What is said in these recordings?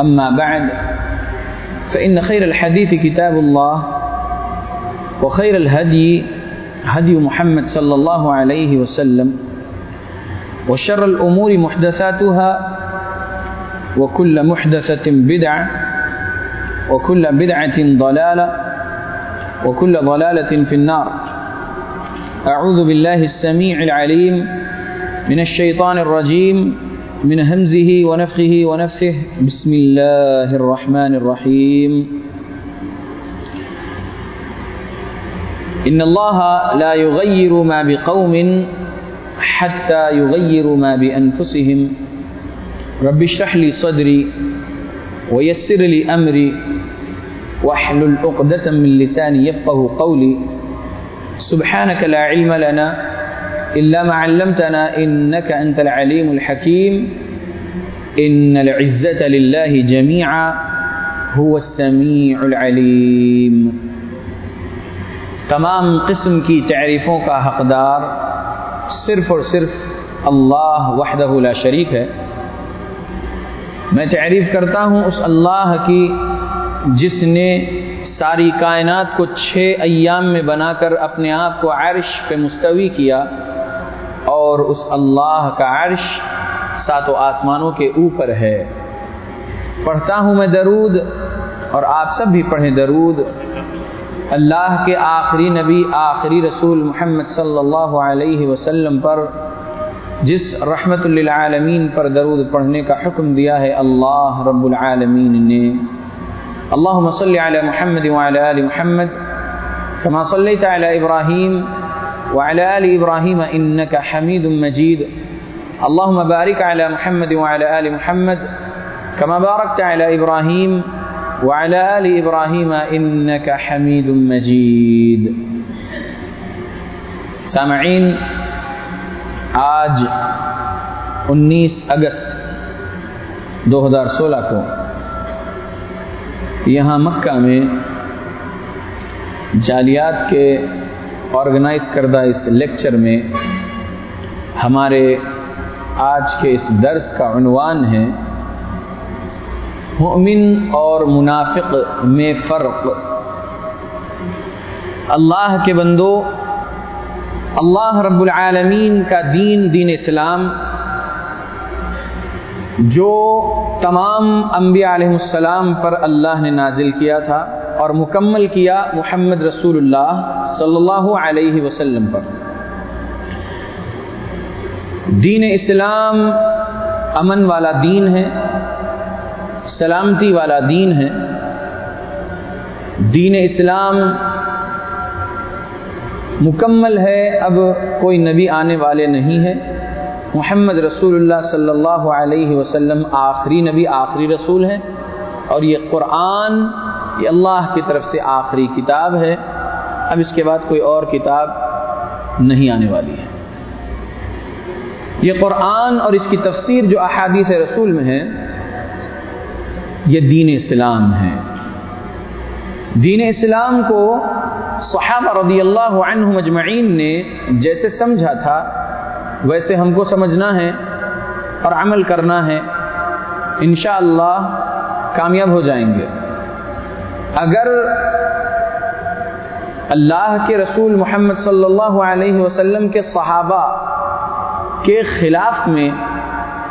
أما بعد، فإن خير الحديث كتاب الله، وخير الهدي، هدي محمد صلى الله عليه وسلم، وشر الأمور محدثاتها، وكل محدثة بدعة، وكل بدعة ضلالة، وكل ضلالة في النار. أعوذ بالله السميع العليم من الشيطان الرجيم. من همزه ونفخه ونفثه بسم الله الرحمن الرحيم. إن الله لا يغير ما بقوم حتى يغيروا ما بأنفسهم. رب اشرح لي صدري ويسر لي أمري واحلل عقدة من لساني يفقه قولي. سبحانك لا علم لنا إلا ما علمتنا إنك أنت العليم الحكيم. إن العزة لله جميعا هو السميع العليم. تمام قسم کی تعریفوں کا حقدار صرف اور صرف اللہ وحدہ لا شریک ہے. میں تعریف کرتا ہوں اس اللہ کی جس نے ساری کائنات کو چھ ایام میں بنا کر اپنے آپ کو عرش پہ مستوی کیا اور اس اللہ کا عرش ساتوں آسمانوں کے اوپر ہے۔ پڑھتا ہوں میں درود اور آپ سب بھی پڑھیں درود۔ اللہ کے آخری نبی، آخری رسول محمد صلی اللہ علیہ وسلم پر، جس رحمت للعالمین پر درود پڑھنے کا حکم دیا ہے، اللہ رب العالمین نے۔ اللهم صل على محمد وعلى آل محمد كما صليت على إبراهيم وعلى آل إبراهيم إنك حميد مجيد. اللهم بارك على محمد وعلى آل محمد كما باركت على إبراهيم وعلى آل إبراهيم إنك حميد مجيد. سامعين، آج انیس اگست دو ہزار سولہ کو یہاں مکہ میں جالیات کے آرگنائز کردہ اس لیکچر میں ہمارے آج کے اس درس کا عنوان ہے، مؤمن اور منافق میں فرق۔ اللہ کے بندو، اللہ رب العالمین کا دین دین اسلام، جو تمام انبیاء علیہ السلام پر اللہ نے نازل کیا تھا۔ اور مکمل کیا محمد رسول اللہ صلی اللہ علیہ وسلم پر۔ دین اسلام امن والا دین ہے، سلامتی والا دین ہے۔ دین اسلام مکمل ہے، اب کوئی نبی آنے والے نہیں ہے۔ محمد رسول اللہ صلی اللہ علیہ وسلم آخری نبی، آخری رسول ہیں۔ اور یہ قرآن یہ اللہ کی طرف سے آخری کتاب ہے۔ اب اس کے بعد کوئی اور کتاب نہیں آنے والی ہے۔ یہ قرآن اور اس کی تفسیر جو احادیث رسول میں ہے یہ دین اسلام ہے۔ دین اسلام کو صحابہ رضی اللہ عنہ مجمعین نے جیسے سمجھا تھا، ویسے ہم کو سمجھنا ہے اور عمل کرنا ہے۔ انشاءاللہ اللہ کامیاب ہو جائیں گے۔ اگر اللہ کے رسول محمد صلی اللہ علیہ وسلم کے صحابہ کے خلاف میں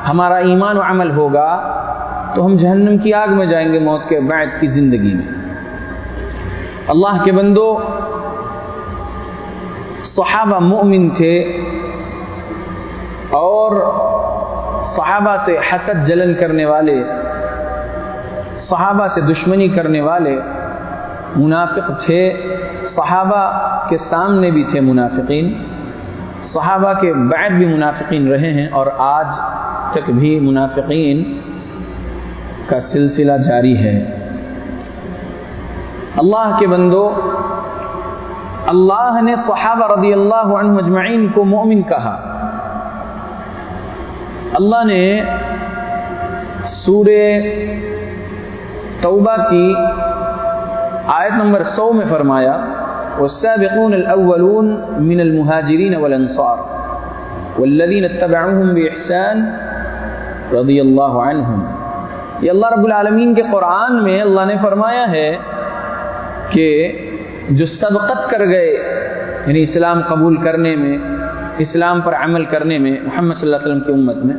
ہمارا ایمان و عمل ہوگا، تو ہم جہنم کی آگ میں جائیں گے موت کے بعد کی زندگی میں۔ اللہ کے بندو، صحابہ مؤمن تھے اور صحابہ سے حسد جلن کرنے والے صحابہ سے دشمنی کرنے والے منافق تھے، صحابہ کے سامنے بھی تھے منافقین، صحابہ کے بعد بھی منافقین رہے ہیں اور آج تک بھی منافقین کا سلسلہ جاری ہے۔ اللہ کے بندو، اللہ نے صحابہ رضی اللہ عنہ مجمعین کو مومن کہا۔ اللہ نے سور توبہ کی آیت نمبر سو میں فرمایا، والسابقون الأولون من المهاجرين والأنصار والذين اتبعوهم بإحسان رضی اللہ عنہم یہ اللہ رب العالمین کے قرآن میں اللہ نے فرمایا ہے کہ جو سبقت کر گئے یعنی اسلام قبول کرنے میں، اسلام پر عمل کرنے میں، محمد صلی اللہ علیہ وسلم کی امت میں،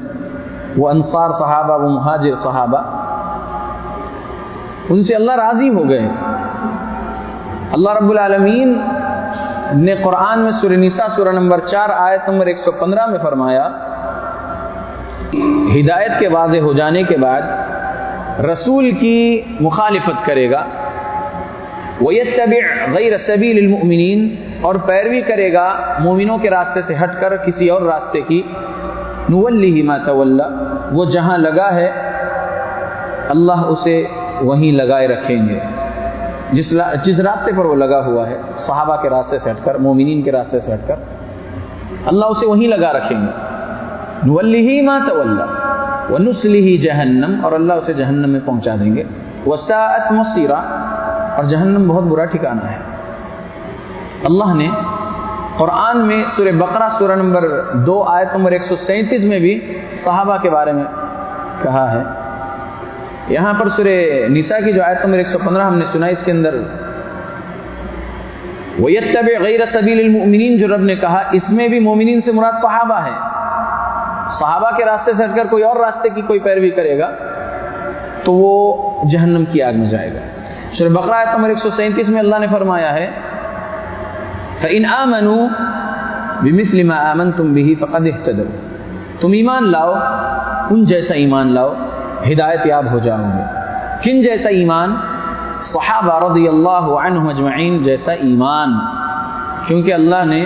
وہ انصار صحابہ، وہ مہاجر صحابہ ان سے اللہ راضی ہو گئے۔ اللہ رب العالمین نے قرآن میں سورہ نساء سورہ نمبر چار آیت نمبر ایک سو پندرہ میں فرمایا، ہدایت کے واضح ہو جانے کے بعد رسول کی مخالفت کرے گا۔ وَيَتَّبِعْ غَيْرَ سَبِيلِ الْمُؤْمِنِينَ، اور پیروی کرے گا مومنوں کے راستے سے ہٹ کر کسی اور راستے کی۔ نُوَلِّهِ مَا تَوَلَّا وہ جہاں لگا ہے، اللہ اسے وہیں لگائے رکھیں گے۔ جس جس راستے پر وہ لگا ہوا ہے، صحابہ کے راستے سے ہٹ کر، مومنین کے راستے سے ہٹ کر، اللہ اسے وہیں لگا رکھیں گے۔ نُوَلِّهِ مَا تَوَلَّا وَنُسْلِهِ جَهَنَّمْ اور اللہ اسے جہنم میں پہنچا دیں گے۔ وَسَاءَتْ مَصِيرًا اور جہنم بہت برا ٹھکانہ ہے۔ اللہ نے قرآن میں سورہ بقرہ، سورہ نمبر دو، آیت نمبر ایک سو سینتیس میں بھی صحابہ کے بارے میں کہا ہے۔ یہاں پر سورہ نساء کی جو آیت نمبر ایک سو پندرہ ہم نے سنا اس کے اندر، وَيَتَّبِعْ غَيْرَ سَبِيلِ الْمُؤْمِنِينَ، جو رب نے کہا، اس میں بھی مومنین سے مراد صحابہ ہے صحابہ کے راستے سے ہٹ کر کوئی اور راستے کی کوئی پیروی کرے گا، تو وہ جہنم کی آگ میں جائے گا۔ سورہ بقرہ آیت نمبر 137 میں اللہ نے فرمایا ہے، فَإِنْ آمَنُوا بِمِثْلِ مَا آمَنْتُمْ بِهِ فَقَدْ اهْتَدَوْا تم ایمان لاؤ، ان جیسا ایمان لاؤ ہدایت یاب ہو جاؤ گے۔ کن جیسا ایمان؟ صحابہ رضی اللہ عنہ اجمعین جیسا ایمان۔ کیونکہ اللہ نے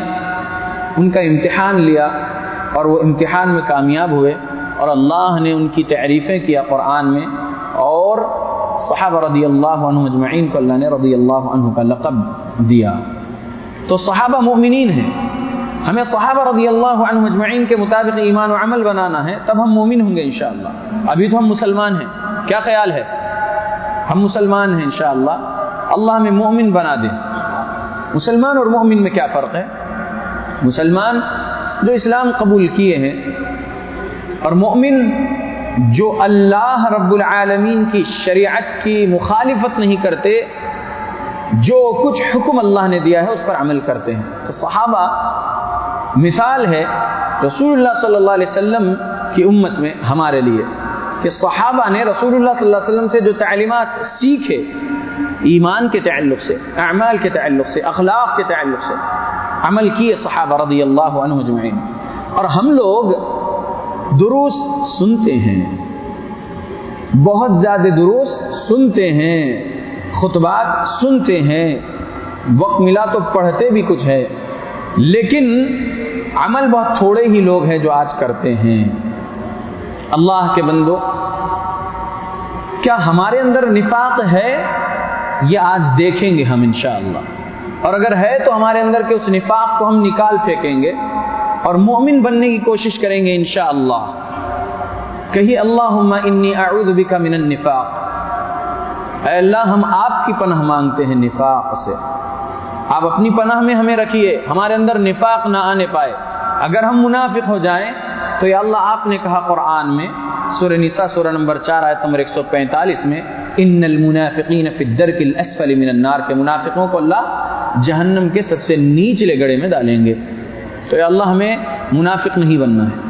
ان کا امتحان لیا اور وہ امتحان میں کامیاب ہوئے اور اللہ نے ان کی تعریفیں کیا قرآن میں اور صحابہ رضی اللہ عنہ اجمعین کو اللہ نے رضی اللہ عنہ کا لقب دیا۔ تو صحابہ مومنین ہیں۔ ہمیں صحابہ رضی اللہ عنہ اجمعین کے مطابق ایمان و عمل بنانا ہے، تب ہم مومن ہوں گے انشاءاللہ۔ ابھی تو ہم مسلمان ہیں۔ کیا خیال ہے؟ ہم مسلمان ہیں انشاءاللہ۔ اللہ ہمیں مومن بنا دے۔ مسلمان اور مومن میں کیا فرق ہے؟ مسلمان جو اسلام قبول کیے ہیں اور مومن جو اللہ رب العالمین کی شریعت کی مخالفت نہیں کرتے، جو کچھ حکم اللہ نے دیا ہے، اس پر عمل کرتے ہیں۔ تو صحابہ مثال ہے رسول اللہ صلی اللہ علیہ وسلم کی امت میں ہمارے لیے کہ صحابہ نے رسول اللہ صلی اللہ علیہ وسلم سے جو تعلیمات سیکھے، ایمان کے تعلق سے، اعمال کے تعلق سے، اخلاق کے تعلق سے عمل کیے صحابہ رضی اللہ عنہ اجمعین۔ اور ہم لوگ دروس سنتے ہیں، بہت زیادہ دروس سنتے ہیں، خطبات سنتے ہیں، وقت ملا تو پڑھتے بھی کچھ ہے لیکن عمل بہت تھوڑے ہی لوگ ہیں جو آج کرتے ہیں۔ اللہ کے بندو، کیا ہمارے اندر نفاق ہے؟ یہ آج دیکھیں گے ہم انشاءاللہ۔ اور اگر ہے تو ہمارے اندر کے اس نفاق کو ہم نکال پھینکیں گے اور مومن بننے کی کوشش کریں گے انشاءاللہ۔ کہی اللہم انی اعوذ بکا من النفاق۔ اے اللہ، ہم آپ کی پناہ مانگتے ہیں نفاق سے۔ آپ اپنی پناہ میں ہمیں رکھیے، ہمارے اندر نفاق نہ آنے پائے۔ اگر ہم منافق ہو جائیں، تو یا اللہ آپ نے کہا قرآن میں، سورہ نساء، سورہ نمبر چار، آیت نمبر 145 میں، ان المنافقین فی الدرک الاسفل من النار کے منافقوں کو اللہ جہنم کے سب سے نیچلے گڑے میں ڈالیں گے۔ تو یا اللہ ہمیں منافق نہیں بننا ہے۔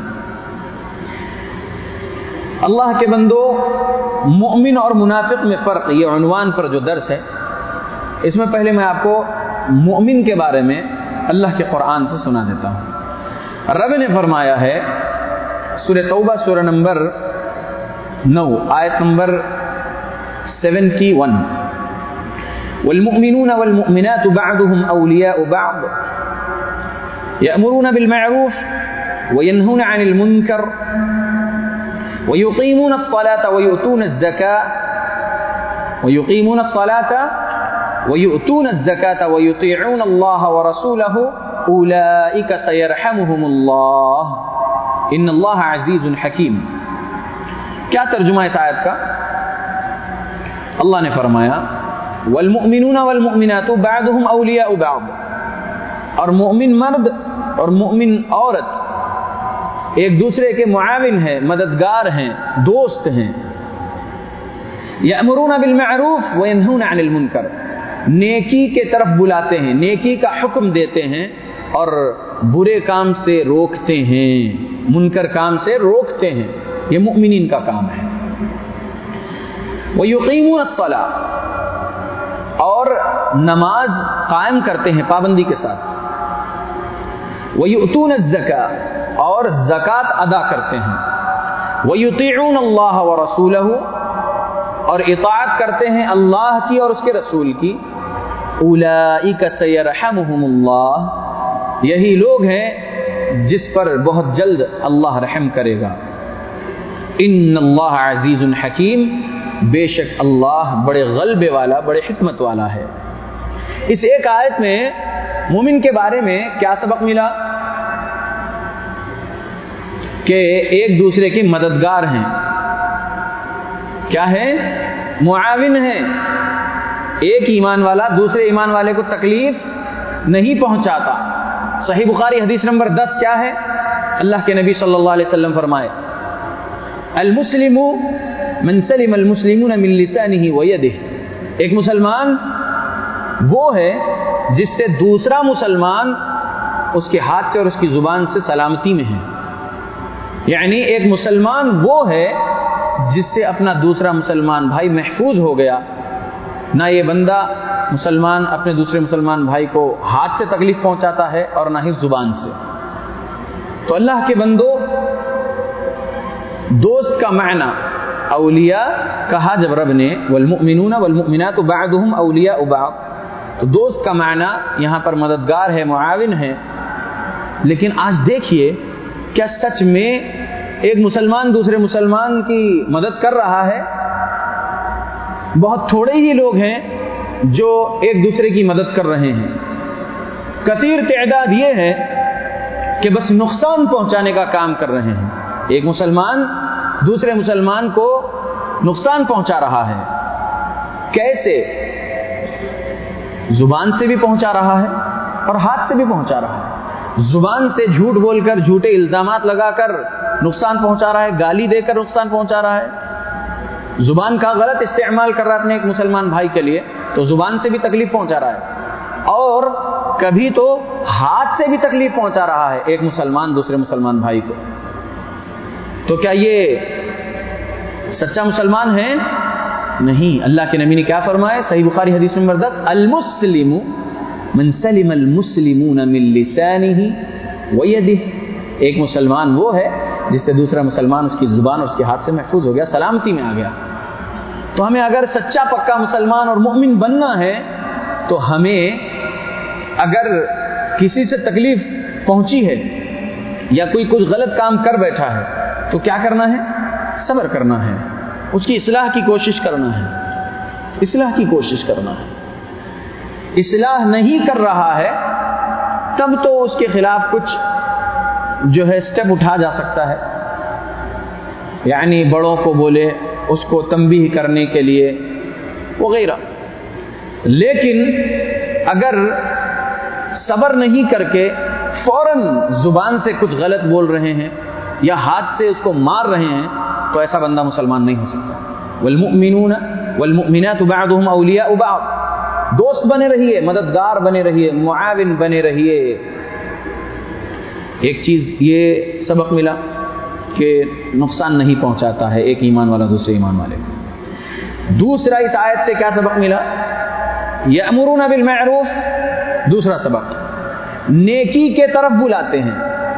اللہ کے بندو مؤمن اور منافق میں فرق، یہ عنوان پر جو درس ہے، اس میں پہلے میں آپ کو مؤمن کے بارے میں اللہ کے قرآن سے سنا دیتا ہوں۔ رب نے فرمایا ہے، سورہ توبہ، سورہ نمبر نو، آیت نمبر سیونٹی ون۔ والمؤمنون والمؤمنات بعضهم أولياء بعض۔ يأمرون بالمعروف وينهون عن المنكر ويقيمون الصلاة ويؤتون الزكاة ويقيمون الصلاة ويؤتون الزكاة ويطيعون الله ورسوله أولئك سيرحمهم الله إن الله عزيز حكيم۔ کیا ترجمہ اس آیت کا؟ اللہ نے فرمایا، والمؤمنون والمؤمنات بعضهم اولیاء بعض۔ اور مؤمن مرد اور مؤمن عورت، ایک دوسرے کے معاون ہیں، مددگار ہیں، دوست ہیں۔ یامرون بالمعروف وینهون عن المنکر نیکی کے طرف بلاتے ہیں، نیکی کا حکم دیتے ہیں اور برے کام سے روکتے ہیں، منکر کام سے روکتے ہیں۔ یہ مؤمنین کا کام ہے۔ وہ یقین اور نماز قائم کرتے ہیں پابندی کے ساتھ۔ وہ یتون زکا اور زکوٰۃ ادا کرتے ہیں۔ وہ یتعون اللہ و رسول اور اطاعت کرتے ہیں اللہ کی اور اس کے رسول کی۔ اولئک سیرحمہم اللہ یہی لوگ ہیں جس پر بہت جلد اللہ رحم کرے گا۔ ان اللہ عزیز الحکیم بے شک اللہ بڑے غلبے والا، بڑے حکمت والا ہے۔ اس ایک آیت میں مومن کے بارے میں کیا سبق ملا؟ کہ ایک دوسرے کے مددگار ہیں۔ کیا ہے معاون ہے ایک ایمان والا دوسرے ایمان والے کو تکلیف نہیں پہنچاتا۔ صحیح بخاری حدیث نمبر دس کیا ہے؟ اللہ کے نبی صلی اللہ علیہ وسلم فرمائے المسلم من سلم المسلمون من لسانه ويده ایک مسلمان وہ ہے جس سے دوسرا مسلمان اس کے ہاتھ سے اور اس کی زبان سے سلامتی میں ہے۔ یعنی ایک مسلمان وہ ہے جس سے اپنا دوسرا مسلمان بھائی محفوظ ہو گیا۔ نہ یہ بندہ مسلمان اپنے دوسرے مسلمان بھائی کو ہاتھ سے تکلیف پہنچاتا ہے اور نہ ہی زبان سے۔ تو اللہ کے بندو دوست کا معنی اولیاء کہا جب رب نے، والمؤمنون والمؤمنات بعضهم اولیاء بعض۔ تو دوست کا معنی یہاں پر مددگار ہے، معاون ہے۔ لیکن آج دیکھیے کیا سچ میں ایک مسلمان دوسرے مسلمان کی مدد کر رہا ہے۔ بہت تھوڑے ہی لوگ ہیں جو ایک دوسرے کی مدد کر رہے ہیں۔ کثیر تعداد یہ ہے کہ بس نقصان پہنچانے کا کام کر رہے ہیں۔ ایک مسلمان دوسرے مسلمان کو نقصان پہنچا رہا ہے۔ کیسے؟ زبان سے بھی پہنچا رہا ہے اور ہاتھ سے بھی پہنچا رہا ہے۔ زبان سے جھوٹ بول کر جھوٹے الزامات لگا کر نقصان پہنچا رہا ہے، گالی دے کر نقصان پہنچا رہا ہے۔ زبان کا غلط استعمال کر رہا ہے اپنے ایک مسلمان بھائی کے لیے، تو زبان سے بھی تکلیف پہنچا رہا ہے۔ اور کبھی تو ہاتھ سے بھی تکلیف پہنچا رہا ہے ایک مسلمان دوسرے مسلمان بھائی کو۔ تو کیا یہ سچا مسلمان ہے نہیں۔ اللہ کے نبی نے کیا فرمایا؟ صحیح بخاری حدیث نمبر دس المسلم من سلم المسلمون من لسانه ويده ایک مسلمان وہ ہے جس سے دوسرا مسلمان اس کی زبان اور اس کے ہاتھ سے محفوظ ہو گیا، سلامتی میں آ گیا۔ تو ہمیں اگر سچا پکا مسلمان اور مؤمن بننا ہے، تو ہمیں اگر کسی سے تکلیف پہنچی ہے یا کوئی کچھ غلط کام کر بیٹھا ہے، تو کیا کرنا ہے؟ صبر کرنا ہے۔ اس کی اصلاح کی کوشش کرنا ہے۔ اصلاح کی کوشش کرنا ہے۔ اصلاح نہیں کر رہا ہے، تب تو اس کے خلاف کچھ جو ہے اسٹیپ اٹھا جا سکتا ہے۔ یعنی بڑوں کو بولے، اس کو تنبیہ کرنے کے لیے وغیرہ۔ لیکن اگر صبر نہیں کر کے فوراً زبان سے کچھ غلط بول رہے ہیں یا ہاتھ سے اس کو مار رہے ہیں، تو ایسا بندہ مسلمان نہیں ہو سکتا۔ والمؤمنون والمؤمنات بعضهم اولیاء بعض۔ دوست بنے رہیے، مددگار بنے رہیے، معاون بنے رہیے۔ ایک چیز یہ سبق ملا کہ نقصان نہیں پہنچاتا ہے ایک ایمان والا دوسرے ایمان والے کو۔ دوسرا اس آیت سے کیا سبق ملا؟ یہ امرون بالمعروف، دوسرا سبق۔ نیکی کے طرف بلاتے ہیں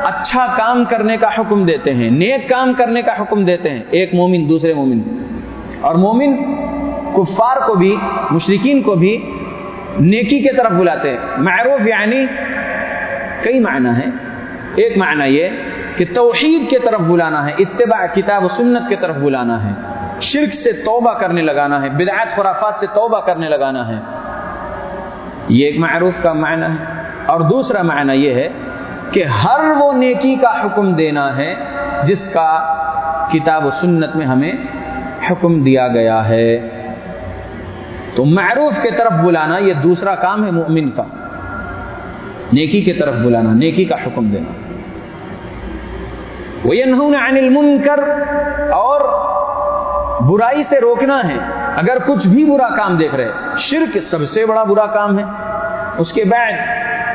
اچھا کام کرنے کا حکم دیتے ہیں، نیک کام کرنے کا حکم دیتے ہیں۔ ایک مومن دوسرے مومن اور مومن کفار کو بھی مشرقین کو بھی نیکی کے طرف بلاتے ہیں۔ معروف یعنی کئی معنی ہیں۔ ایک معنی یہ کہ توحید کے طرف بلانا ہے، اتباع کتاب و سنت کے طرف بلانا ہے۔ شرک سے توبہ کرنے لگانا ہے، بدعات، خرافات سے توبہ کرنے لگانا ہے۔ یہ ایک معروف کا معنی ہے۔ اور دوسرا معنی یہ ہے کہ ہر وہ نیکی کا حکم دینا ہے جس کا کتاب و سنت میں ہمیں حکم دیا گیا ہے۔ تو معروف کے طرف بلانا یہ دوسرا کام ہے، مؤمن کا۔ نیکی کے طرف بلانا، نیکی کا حکم دینا۔ وَيَنْهُونَ عَنِ الْمُنْكَرِ اور برائی سے روکنا ہے۔ اگر کچھ بھی برا کام دیکھ رہے شرک سب سے بڑا برا کام ہے۔ اس کے بعد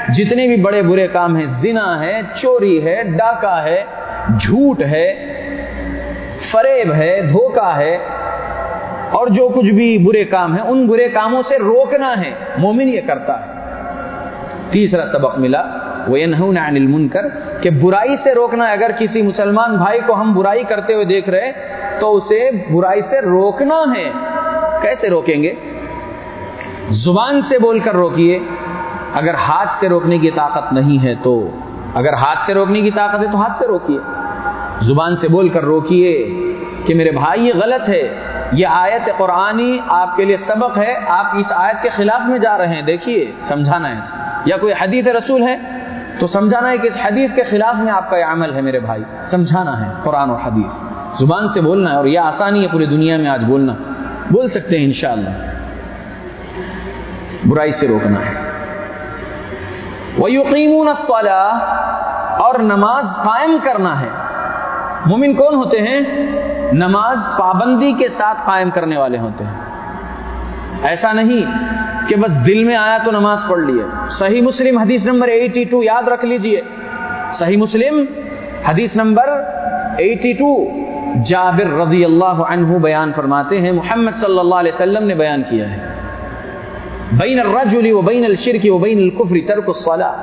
جتنے بھی بڑے برے کام ہیں، زنا ہے، چوری ہے، ڈاکہ ہے، جھوٹ ہے، فریب ہے، دھوکہ ہے، اور جو کچھ بھی برے کام ہیں، ان برے کاموں سے روکنا ہے۔ مومن یہ کرتا ہے۔ تیسرا سبق ملا۔ وہ عن المنکر کہ برائی سے روکنا اگر کسی مسلمان بھائی کو ہم برائی کرتے ہوئے دیکھ رہے تو اسے برائی سے روکنا ہے۔ کیسے روکیں گے؟ زبان سے بول کر روکیے۔ اگر ہاتھ سے روکنے کی طاقت نہیں ہے تو، اگر ہاتھ سے روکنے کی طاقت ہے تو ہاتھ سے روکیے۔ زبان سے بول کر روکیے کہ میرے بھائی، یہ غلط ہے۔ یہ آیت قرآنی آپ کے لیے سبق ہے۔ آپ اس آیت کے خلاف میں جا رہے ہیں۔ دیکھیے، سمجھانا ہے۔ یا کوئی حدیث رسول ہے؟ تو سمجھانا ہے کہ اس حدیث کے خلاف میں آپ کا یہ عمل ہے میرے بھائی۔ سمجھانا ہے قرآن اور حدیث۔ زبان سے بولنا ہے اور یہ آسانی ہے پوری دنیا میں آج بولنا۔ بول سکتے ہیں انشاءاللہ۔ برائی سے روکنا ہے۔ وَيُقِيمُونَ الصَّلَاةِ اور نماز قائم کرنا ہے۔ مومن کون ہوتے ہیں؟ نماز پابندی کے ساتھ قائم کرنے والے ہوتے ہیں۔ ایسا نہیں کہ بس دل میں آیا تو نماز پڑھ لیے۔ صحیح مسلم حدیث نمبر 82 یاد رکھ لیجیے۔ صحیح مسلم حدیث نمبر 82 جابر رضی اللہ عنہ بیان فرماتے ہیں۔ محمد صلی اللہ علیہ وسلم نے بیان کیا ہے۔ بین الرجل و بین الشرک و بین الکفر ترک الصلاة۔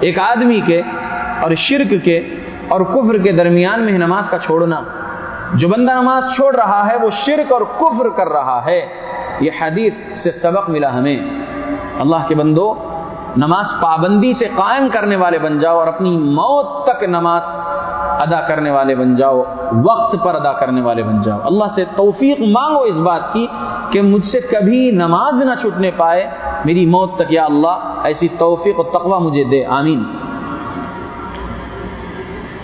ایک آدمی کے اور شرک کے اور کفر کے درمیان میں نماز کا چھوڑنا۔ جو بندہ نماز چھوڑ رہا ہے، وہ شرک اور کفر کر رہا ہے۔ یہ حدیث سے سبق ملا ہمیں۔ اللہ کے بندو، نماز پابندی سے قائم کرنے والے بن جاؤ اور اپنی موت تک نماز ادا کرنے والے بن جاؤ، وقت پر ادا کرنے والے بن جاؤ۔ اللہ سے توفیق مانگو اس بات کی کہ مجھ سے کبھی نماز نہ چھوٹنے پائے، میری موت تک یا اللہ، ایسی توفیق و تقوی مجھے دے۔ آمین۔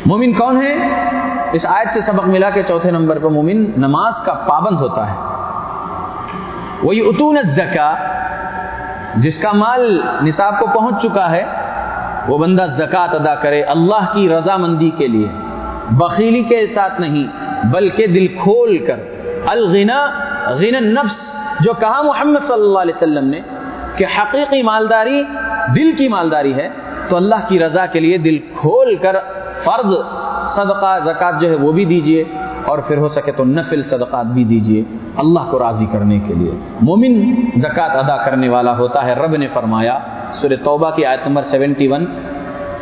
مومن کون ہے؟ اس آیت سے سبق ملا کے چوتھے نمبر پر مومن نماز کا پابند ہوتا ہے۔ وہی اتون زکا جس کا مال نصاب کو پہنچ چکا ہے، وہ بندہ زکات ادا کرے اللہ کی رضامندی کے لیے۔ بخیلی کے ساتھ نہیں، بلکہ دل کھول کر۔ الغنا، غنا نفس جو کہا محمد صلی اللہ علیہ وسلم نے کہ حقیقی مالداری دل کی مالداری ہے، تو اللہ کی رضا کے لیے دل کھول کر فرض، صدقہ زکات جو ہے وہ بھی دیجیے۔ اور پھر ہو سکے تو نفل صدقات بھی دیجیے اللہ کو راضی کرنے کے لیے۔ مومن زکات ادا کرنے والا ہوتا ہے، رب نے فرمایا، سورہ توبہ کی آیت نمبر 71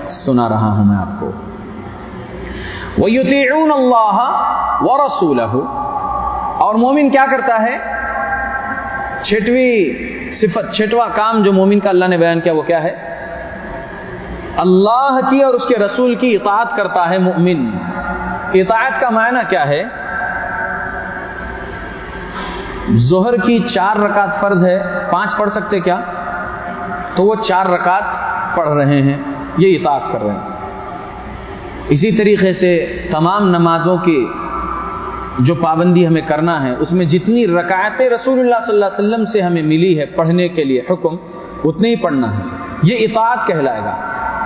سنا رہا ہوں میں آپ کو۔ وَيُطِعُونَ اللَّهَ وَرَسُولَهُ۔ اور مومن کیا کرتا ہے؟ چھٹویں صفت، چھٹواں کام جو مومن کا اللہ نے بیان کیا، وہ کیا ہے؟ اللہ کی اور اس کے رسول کی اطاعت کرتا ہے مؤمن اطاعت کا معنی کیا ہے؟ ظہر کی چار رکعت فرض ہے، پانچ پڑھ سکتے کیا؟ تو وہ چار رکعت پڑھ رہے ہیں، یہ اطاعت کر رہے ہیں۔ اسی طریقے سے تمام نمازوں کی جو پابندی ہمیں کرنا ہے، اس میں جتنی رکعتیں رسول اللہ صلی اللہ علیہ وسلم سے ہمیں ملی ہے پڑھنے کے لیے حکم اتنے ہی پڑھنا ہے۔ یہ اطاعت کہلائے گا۔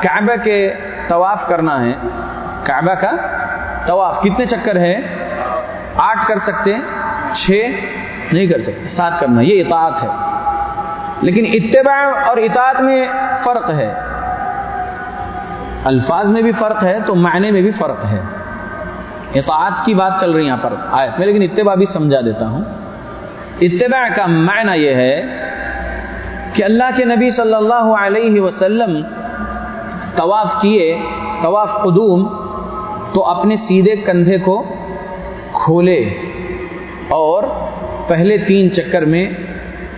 کعبہ کے طواف کرنا ہے۔ کعبہ کا طواف. کتنے چکر ہے آٹھ کر سکتے چھ نہیں کر سکتے، سات کرنا، یہ اطاعت ہے۔ لیکن اتباع اور اطاعت میں فرق ہے۔ الفاظ میں بھی فرق ہے تو معنی میں بھی فرق ہے۔ اطاعت کی بات چل رہی یہاں پر آیت میں، لیکن اتباع بھی سمجھا دیتا ہوں۔ اتباع کا معنی یہ ہے کہ اللہ کے نبی صلی اللہ علیہ وسلم طواف کیے، طواف قدوم تو اپنے سیدھے کندھے کو کھولے اور پہلے تین چکر میں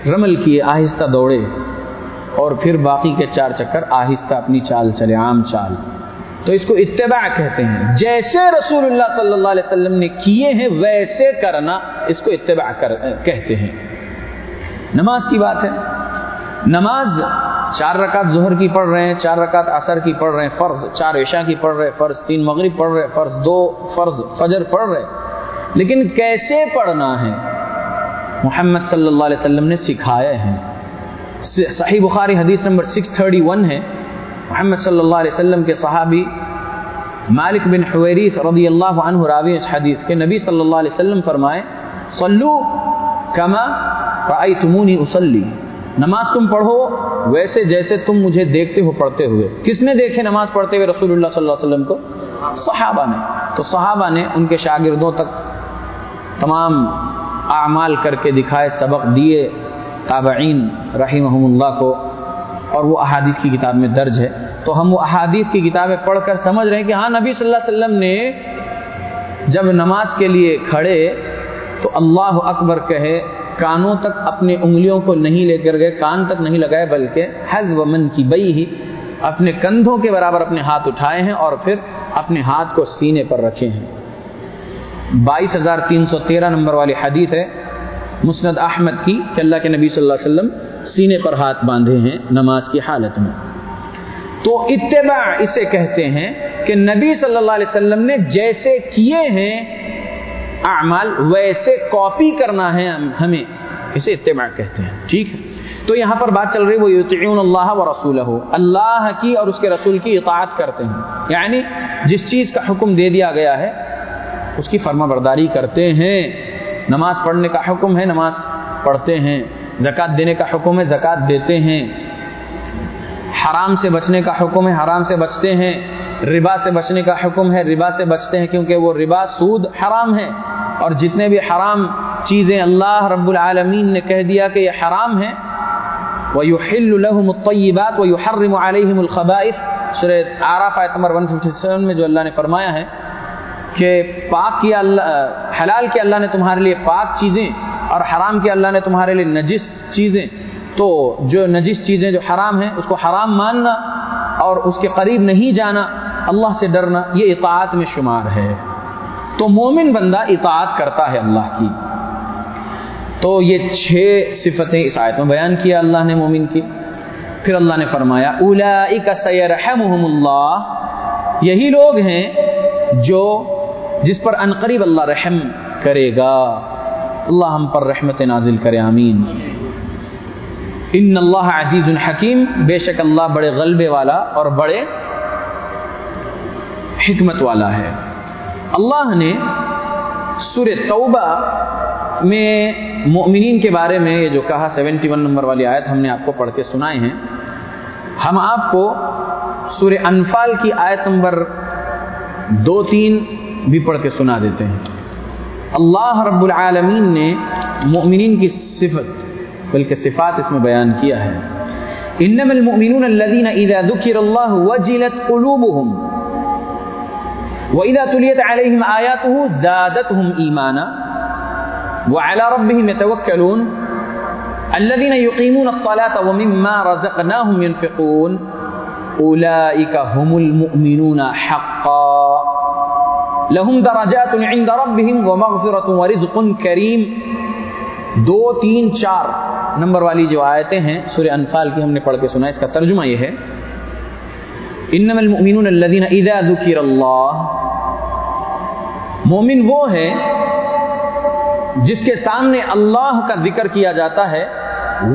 رمل کیے، آہستہ دوڑے اور پھر باقی کے چار چکر آہستہ اپنی چال چلے، عام چال۔ تو اس کو اتباع کہتے ہیں۔ جیسے رسول اللہ صلی اللہ علیہ وسلم نے کیے ہیں، ویسے کرنا اس کو اتباع کر کہتے ہیں۔ نماز کی بات ہے۔ نماز چار رکعت ظہر کی پڑھ رہے ہیں، چار رکعت عصر کی پڑھ رہے ہیں، فرض چار عشاء کی پڑھ رہے فرض تین مغرب پڑھ رہے فرض دو فرض فجر پڑھ رہے لیکن کیسے پڑھنا ہے؟ محمد صلی اللہ علیہ وسلم نے سکھائے ہیں صحیح بخاری حدیث نمبر 631 ہے۔ محمد صلی اللہ علیہ وسلم کے صحابی مالک بن حویریس رضی اللہ عنہ راوی اس حدیث کے نبی صلی اللہ علیہ وسلم فرمائے، صلو کما رأیتمونی اصلی۔ نماز تم پڑھو ویسے جیسے تم مجھے دیکھتے ہو پڑھتے ہوئے۔ کس نے دیکھے نماز پڑھتے ہوئے رسول اللہ صلی اللہ علیہ وسلم کو؟ صحابہ نے۔ تو صحابہ نے ان کے شاگردوں تک تمام اعمال کر کے دکھائے، سبق دیے۔ تابعین رحمہم اللہ کو۔ اور وہ احادیث کی کتاب میں درج ہے۔ تو ہم وہ احادیث کی کتابیں پڑھ کر سمجھ رہے ہیں کہ ہاں نبی صلی اللہ علیہ وسلم نے جب نماز کے لیے کھڑے تو اللہ اکبر کہے کانوں تک اپنے انگلیوں کو نہیں لے کر گئے، کان تک نہیں لگائے، بلکہ حز و من کی بئی ہی اپنے کندھوں کے برابر اپنے ہاتھ اٹھائے ہیں اور پھر اپنے ہاتھ کو سینے پر رکھے ہیں۔ بائیس ہزار تین سو تیرہ نمبر والی حدیث ہے، مسند احمد کی، کہ اللہ کے نبی صلی اللہ علیہ وسلم سینے پر ہاتھ باندھے ہیں نماز کی حالت میں۔ تو اتباع اسے کہتے ہیں کہ نبی صلی اللہ علیہ وسلم نے جیسے کیے ہیں اعمال ویسے کاپی کرنا ہے ہمیں۔ اسے اتباع کہتے ہیں۔ ٹھیک ہے؟ تو یہاں پر بات چل رہی وہ یطیعون اللہ و رسول اللہ کی اور اس کے رسول کی اطاعت کرتے ہیں۔ یعنی جس چیز کا حکم دے دیا گیا ہے، اس کی فرما برداری کرتے ہیں۔ نماز پڑھنے کا حکم ہے، نماز پڑھتے ہیں۔ زکوٰۃ دینے کا حکم ہے، زکوٰۃ دیتے ہیں۔ حرام سے بچنے کا حکم ہے، حرام سے بچتے ہیں۔ ربا سے بچنے کا حکم ہے، ربا سے بچتے ہیں کیونکہ وہ ربا سود حرام ہے۔ اور جتنے بھی حرام چیزیں اللہ رب العالمین نے کہہ دیا کہ یہ حرام ہے وَيُحِلُّ لَهُمُ الطَّيِّبَاتِ وَيُحَرِّمُ عَلَيْهِمُ الْخَبَائِثِ۔ سورہ آراف آیت نمبر 157 میں جو اللہ نے فرمایا ہے کہ پاک کیا اللہ، حلال کیا اللہ نے تمہارے لیے پاک چیزیں اور حرام کیا اللہ نے تمہارے لیے نجس چیزیں۔ تو جو نجس چیزیں جو حرام ہیں، اس کو حرام ماننا اور اس کے قریب نہیں جانا۔ اللہ سے ڈرنا یہ اطاعت میں شمار ہے۔ تو مومن بندہ اطاعت کرتا ہے اللہ کی۔ تو یہ چھ صفتیں اس آیت میں بیان کیا اللہ نے مومن کی۔ پھر اللہ نے فرمایا اولئک سیرحمہم اللہ۔ یہی لوگ ہیں جو جس پر انقریب اللہ رحم کرے گا۔ اللہ ہم پر رحمت نازل کرے، آمین۔ ان اللہ عزیز الحکیم بے شک اللہ بڑے غلبے والا اور بڑے حکمت والا ہے۔ اللہ نے سور توبہ میں مؤمنین کے بارے میں یہ جو کہا، سیونٹی ون نمبر والی آیت ہم نے آپ کو پڑھ کے سنائے ہیں ہم آپ کو سور انفال کی آیت نمبر دو تین بھی پڑھ کے سنا دیتے ہیں۔ اللہ رب العالمین نے مؤمنین کی صفت، بلکہ صفات اس میں بیان کیا ہے۔ انما المؤمنون الذين اذا ذكر الله وجلت قلوبهم واذا تليت عليهم اياته زادتهم ايمانا وعلى ربهم يتوكلون الذين يقيمون الصلاه ومما رزقناهم ينفقون اولئك هم المؤمنون حقا لهم درجات عند ربهم ومغفرة ورزق کریم دو، تین، چار نمبر والی جو آیتیں ہیں سورہ انفال کی ہم نے پڑھ کے سنا اس کا ترجمہ یہ ہے۔ انما المؤمنون الذين اذا ذكر اللہ مومن وہ ہے جس کے سامنے اللہ کا ذکر کیا جاتا ہے،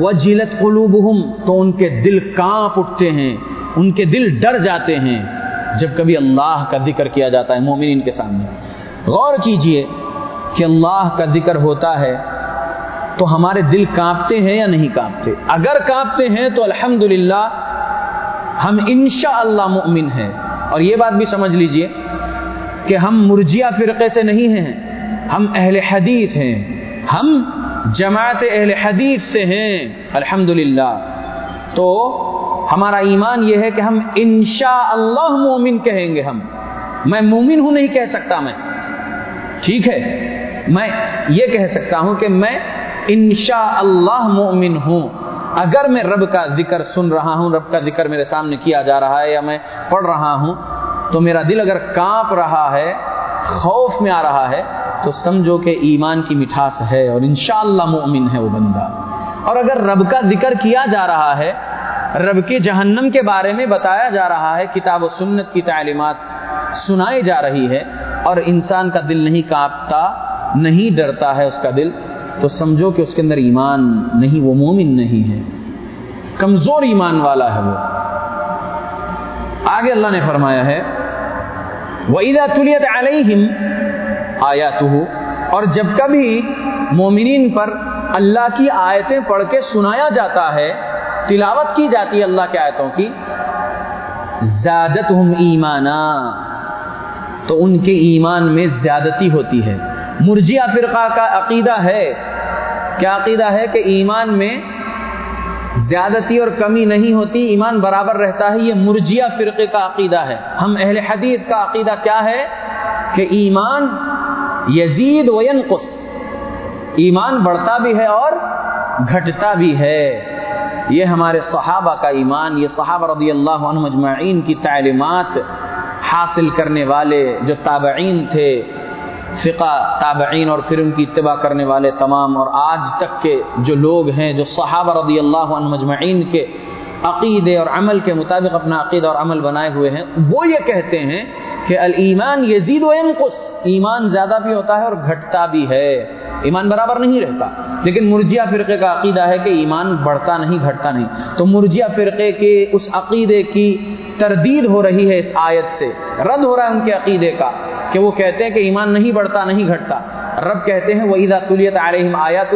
وجلت قلوبہم تو ان کے دل کانپ اٹھتے ہیں، ان کے دل ڈر جاتے ہیں جب کبھی اللہ کا ذکر کیا جاتا ہے مومنین کے سامنے۔ غور کیجیے کہ اللہ کا ذکر ہوتا ہے تو ہمارے دل کانپتے ہیں یا نہیں کانپتے؟ اگر کانپتے ہیں تو الحمدللہ ہم انشاء اللہ مؤمن ہیں۔ اور یہ بات بھی سمجھ لیجیے کہ ہم مرجیا فرقے سے نہیں ہیں، ہم اہل حدیث ہیں۔ ہم جماعت اہل حدیث سے ہیں۔ الحمد تو ہمارا ایمان یہ ہے کہ ہم انشاء اللہ مومن کہیں گے ہم۔ میں مومن ہوں نہیں کہہ سکتا میں۔ ٹھیک ہے؟ میں یہ کہہ سکتا ہوں کہ میں انشاء اللہ مومن ہوں۔ اگر میں رب کا ذکر سن رہا ہوں، رب کا ذکر میرے سامنے کیا جا رہا ہے یا میں پڑھ رہا ہوں، تو میرا دل اگر کانپ رہا ہے، خوف میں آ رہا ہے، تو سمجھو کہ ایمان کی مٹھاس ہے اور انشاءاللہ مومن ہے وہ بندہ۔ اور اگر رب کا ذکر کیا جا رہا ہے، رب کے جہنم کے بارے میں بتایا جا رہا ہے، کتاب و سنت کی تعلیمات سنائی جا رہی ہے اور انسان کا دل نہیں کانپتا، نہیں ڈرتا ہے اس کا دل تو سمجھو کہ اس کے اندر ایمان نہیں، وہ مومن نہیں ہے۔ کمزور ایمان والا ہے وہ۔ آگے اللہ نے فرمایا ہے، وَإِذَا تُلِيَتْ عَلَيْهِمْ آيَاتُهُ اور جب کبھی مومنین پر اللہ کی آیتیں پڑھ کے سنایا جاتا ہے، تلاوت کی جاتی ہے اللہ کے آیتوں کی زیادت ایمانا، تو ان کے ایمان میں زیادتی ہوتی ہے۔ مرجیا فرقہ کا عقیدہ ہے۔ کیا عقیدہ ہے کہ ایمان میں زیادتی اور کمی نہیں ہوتی، ایمان برابر رہتا ہے، یہ مرجیا فرقے کا عقیدہ ہے۔ ہم اہل حدیث کا عقیدہ کیا ہے؟ کہ ایمان یزید و ینقص۔ ایمان بڑھتا بھی ہے اور گھٹتا بھی ہے۔ یہ ہمارے صحابہ کا ایمان، یہ صحابہ رضی اللہ عنہ مجمعین کی تعلیمات حاصل کرنے والے جو تابعین تھے فقہ، تابعین اور پھر ان کی اتباع کرنے والے تمام، اور آج تک کے جو لوگ ہیں، جو صحابہ رضی اللہ عنہ مجمعین کے عقیدے اور عمل کے مطابق اپنا عقیدہ اور عمل بنائے ہوئے ہیں، وہ یہ کہتے ہیں کہ المان یزید و ینقص، ایمان زیادہ بھی ہوتا ہے اور گھٹتا بھی ہے۔ ایمان برابر نہیں رہتا۔ لیکن مرجیا فرقے کا عقیدہ ہے کہ ایمان بڑھتا نہیں، گھٹتا نہیں۔ تو مرجیا فرقے کے اس عقیدے کی تردید ہو رہی ہے اس آیت سے۔ رد ہو رہا ہے ان کے عقیدے کا کہ وہ کہتے ہیں کہ ایمان نہیں بڑھتا، نہیں گھٹتا۔ رب کہتے ہیں وہ عیدا تلیت علیہم آیات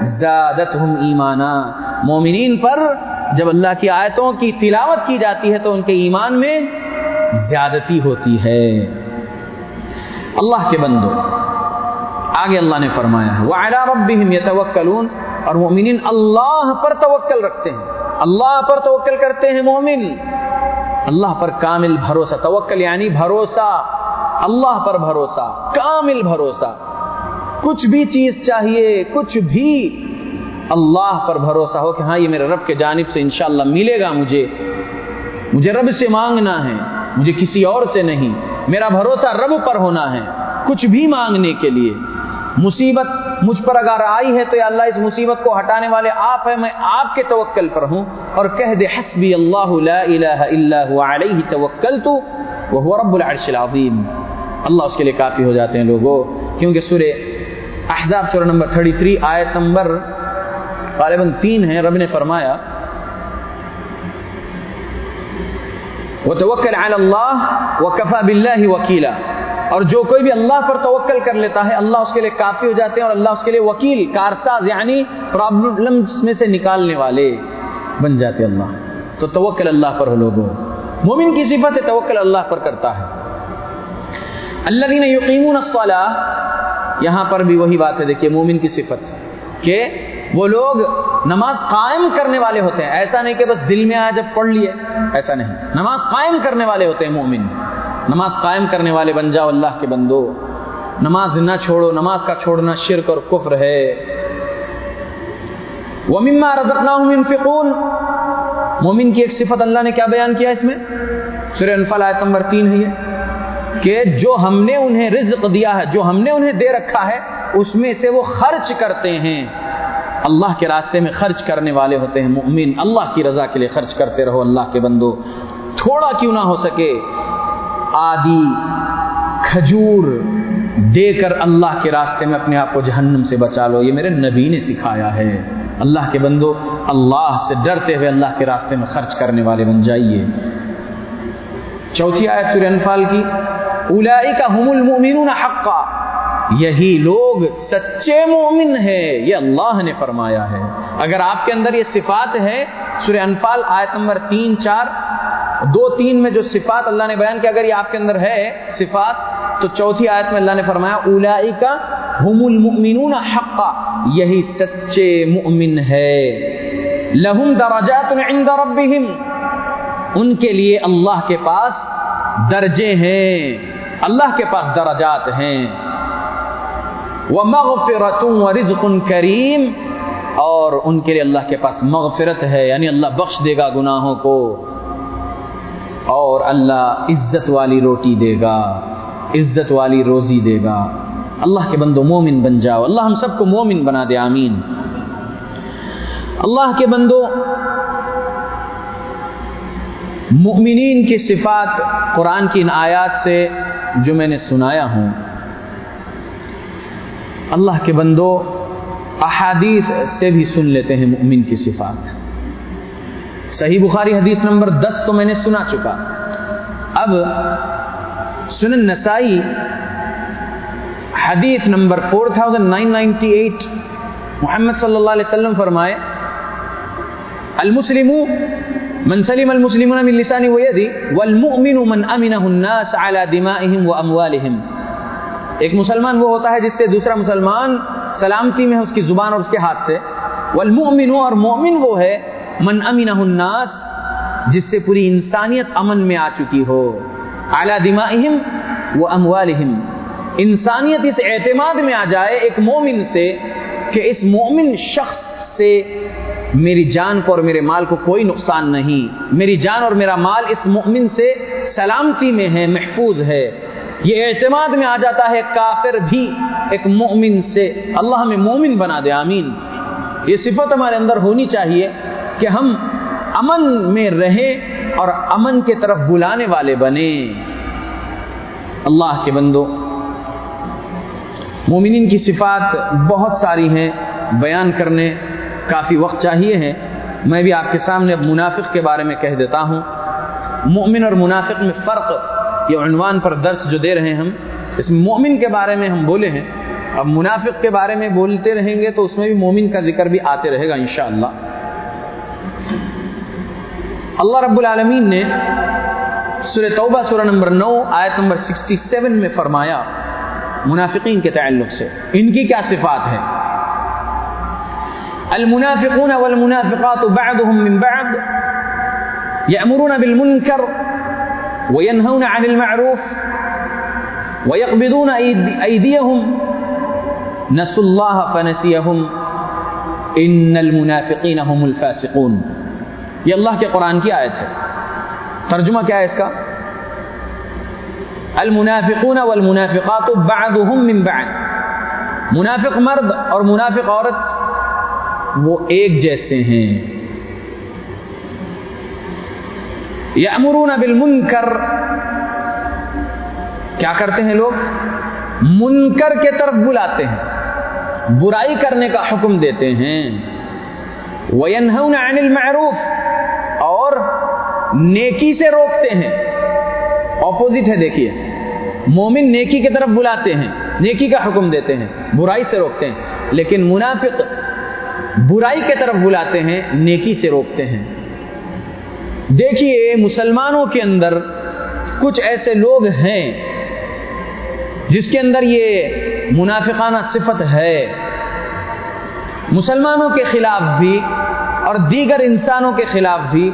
زیادت ہم ایمانا مومنین پر جب اللہ کی آیتوں کی تلاوت کی جاتی ہے تو ان کے ایمان میں زیادتی ہوتی ہے۔ اللہ کے بندو آگے اللہ نے فرمایا ہے، وَعَلَىٰ رَبِّهِمْ يَتَوَكَّلُونَ۔ اور مومنین اللہ پر توکل رکھتے ہیں۔ اللہ پر توکل کرتے ہیں مومن۔ اللہ پر کامل بھروسہ، توکل یعنی بھروسہ، اللہ پر بھروسہ، کامل بھروسہ۔ کچھ بھی چیز چاہیے، کچھ بھی اللہ پر بھروسہ ہو کہ ہاں یہ میرے رب کے جانب سے انشاءاللہ ملے گا مجھے۔ مجھے رب سے مانگنا ہے، مجھے کسی اور سے نہیں۔ میرا بھروسہ رب پر ہونا ہے کچھ بھی مانگنے کے لیے۔ مصیبت مجھ پر اگر آئی ہے تو یا اللہ اس مصیبت کو ہٹانے والے آپ ہیں، میں آپ کے توکل پر ہوں۔ اور کہہ دے، حسبی اللہ لا الہ الا هو، علیہ توکلت وهو رب العرش العظیم۔ اللہ اس کے لیے کافی ہو جاتے ہیں لوگوں کیونکہ سورہ احزاب سورہ نمبر 33 آیت نمبر غالباً تین ہے، رب نے فرمایا، وتوکل علی اللہ وکفا باللہ وکیلا۔ اور جو کوئی بھی اللہ پر توکل کر لیتا ہے، اللہ اس کے لیے کافی ہو جاتے ہیں اور اللہ اس کے لیے وکیل، کارساز یعنی پرابلمس میں سے نکالنے والے بن جاتے اللہ۔ تو توکل اللہ پر ہو لوگوں۔ مومن کی صفت ہے، توکل اللہ پر کرتا ہے۔ اللہ یقین الصلاح یہاں پر بھی وہی بات ہے، دیکھیے مومن کی صفت کہ وہ لوگ نماز قائم کرنے والے ہوتے ہیں۔ ایسا نہیں کہ بس دل میں آیا جب پڑھ لیے، ایسا نہیں۔ نماز قائم کرنے والے ہوتے ہیں مومن۔ نماز قائم کرنے والے بن جاؤ اللہ کے بندو۔ نماز نہ چھوڑو، نماز کا چھوڑنا شرک اور کفر ہے۔ وَمِمَّا رَزَقْنَاهُمْ يُنْفِقُونَ۔ مومن کی ایک صفت اللہ نے کیا بیان کیا اس میں؟ سورہ انفال آیت نمبر تین ہے یہ۔ کہ جو ہم نے انہیں رزق دیا ہے، جو ہم نے انہیں دے رکھا ہے، اس میں سے وہ خرچ کرتے ہیں۔ اللہ کے راستے میں خرچ کرنے والے ہوتے ہیں مومن۔ اللہ کی رضا کے لیے خرچ کرتے رہو اللہ کے بندو۔ تھوڑا کیوں نہ ہو سکے آدی کھجور دے کر اللہ کے راستے میں اپنے آپ کو جہنم سے بچا لو، یہ میرے نبی نے سکھایا ہے۔ اللہ کے بندو، اللہ سے ڈرتے ہوئے اللہ کے راستے میں خرچ کرنے والے بن جائیے۔ چوتھی آیت سورہ انفال کی اولئک هم المؤمنون حقا۔ یہی لوگ سچے مومن ہے یہ اللہ نے فرمایا ہے۔ اگر آپ کے اندر یہ صفات ہے سورہ انفال آیت نمبر تین، چار دو تین میں جو صفات اللہ نے بیان کیا، اگر یہ آپ کے اندر ہے صفات، تو چوتھی آیت میں اللہ نے فرمایا اولائی کا ہم المؤمنون حقا، یہی سچے مؤمن ہے۔ لہم درجات عند ربہم، ان کے لیے اللہ کے پاس درجے ہیں۔ اللہ کے پاس درجات ہیں۔ ومغفرت ورزق کریم، اور ان کے لیے اللہ کے پاس مغفرت ہے یعنی اللہ بخش دے گا گناہوں کو۔ اور اللہ عزت والی روٹی دے گا، عزت والی روزی دے گا۔ اللہ کے بندو مومن بن جاؤ۔ اللہ ہم سب کو مومن بنا دے، آمین۔ اللہ کے بندو، مؤمنین کی صفات قرآن کی ان آیات سے جو میں نے سنایا ہوں۔ اللہ کے بندو، احادیث سے بھی سن لیتے ہیں مؤمن کی صفات۔ صحیح بخاری حدیث نمبر دس تو میں نے سنا چکا۔ اب سنن نسائی حدیث number four thousand nine ninety eight Muhammad صلی اللہ علیہ وسلم فرمائے المسلم من سلم المسلمون من لسانه ويده والمؤمن من امنه الناس على دمائهم واموالهم ایک مسلمان وہ ہوتا ہے جس سے دوسرا مسلمان سلامتی میں ہے، اس کی زبان اور اس کے ہاتھ سے۔ والمؤمن اور مومن وہ ہے من امنہ الناس، جس سے پوری انسانیت امن میں آ چکی ہو اعلی دمائہم و اموالہم انسانیت اس اعتماد میں آ جائے ایک مومن سے کہ اس مومن شخص سے میری جان کو اور میرے مال کو کوئی نقصان نہیں۔ میری جان اور میرا مال اس مومن سے سلامتی میں ہے، محفوظ ہے۔ یہ اعتماد میں آ جاتا ہے، کافر بھی ایک مومن سے۔ اللہ ہمیں مومن بنا دے، آمین۔ یہ صفت ہمارے اندر ہونی چاہیے۔ کہ ہم امن میں رہیں اور امن کے طرف بلانے والے بنے۔ اللہ کے بندو، مومنین کی صفات بہت ساری ہیں، بیان کرنے کافی وقت چاہیے ہے۔ میں بھی آپ کے سامنے اب منافق کے بارے میں کہہ دیتا ہوں۔ مومن اور منافق میں فرق، یہ عنوان پر درس جو دے رہے ہیں ہم، اس میں مومن کے بارے میں ہم بولے ہیں۔ اب منافق کے بارے میں بولتے رہیں گے تو اس میں بھی مومن کا ذکر بھی آتے رہے گا انشاءاللہ۔ اللہ رب العالمین نے سورہ توبہ سورہ نمبر نو، آیت نمبر سکسٹی سیون میں فرمایا، منافقین کے تعلق سے۔ ان کی کیا صفات ہے المنافقون والمنافقات بعضهم من بعض يأمرون بالمنكر وينهون عن المعروف ويقبضون أيديهم نسوا الله فنسيهم إن المنافقين هم الفاسقون۔ یہ اللہ کے قرآن کی آیت ہے۔ ترجمہ کیا ہے اس کا؟ المنافقون والمنافقات بعضهم من بعض۔ منافق مرد اور منافق عورت وہ ایک جیسے ہیں۔ یامرون بالمنکر۔ کیا کرتے ہیں لوگ؟ منکر کے طرف بلاتے ہیں۔ برائی کرنے کا حکم دیتے ہیں۔ وینہون عن المعروف۔ نیکی سے روکتے ہیں۔ اپوزٹ ہے دیکھیے۔ مومن نیکی کی طرف بلاتے ہیں، نیکی کا حکم دیتے ہیں، برائی سے روکتے ہیں۔ لیکن منافق برائی کی طرف بلاتے ہیں، نیکی سے روکتے ہیں۔ دیکھیے، مسلمانوں کے اندر کچھ ایسے لوگ ہیں جس کے اندر یہ منافقانہ صفت ہے۔ مسلمانوں کے خلاف بھی اور دیگر انسانوں کے خلاف بھی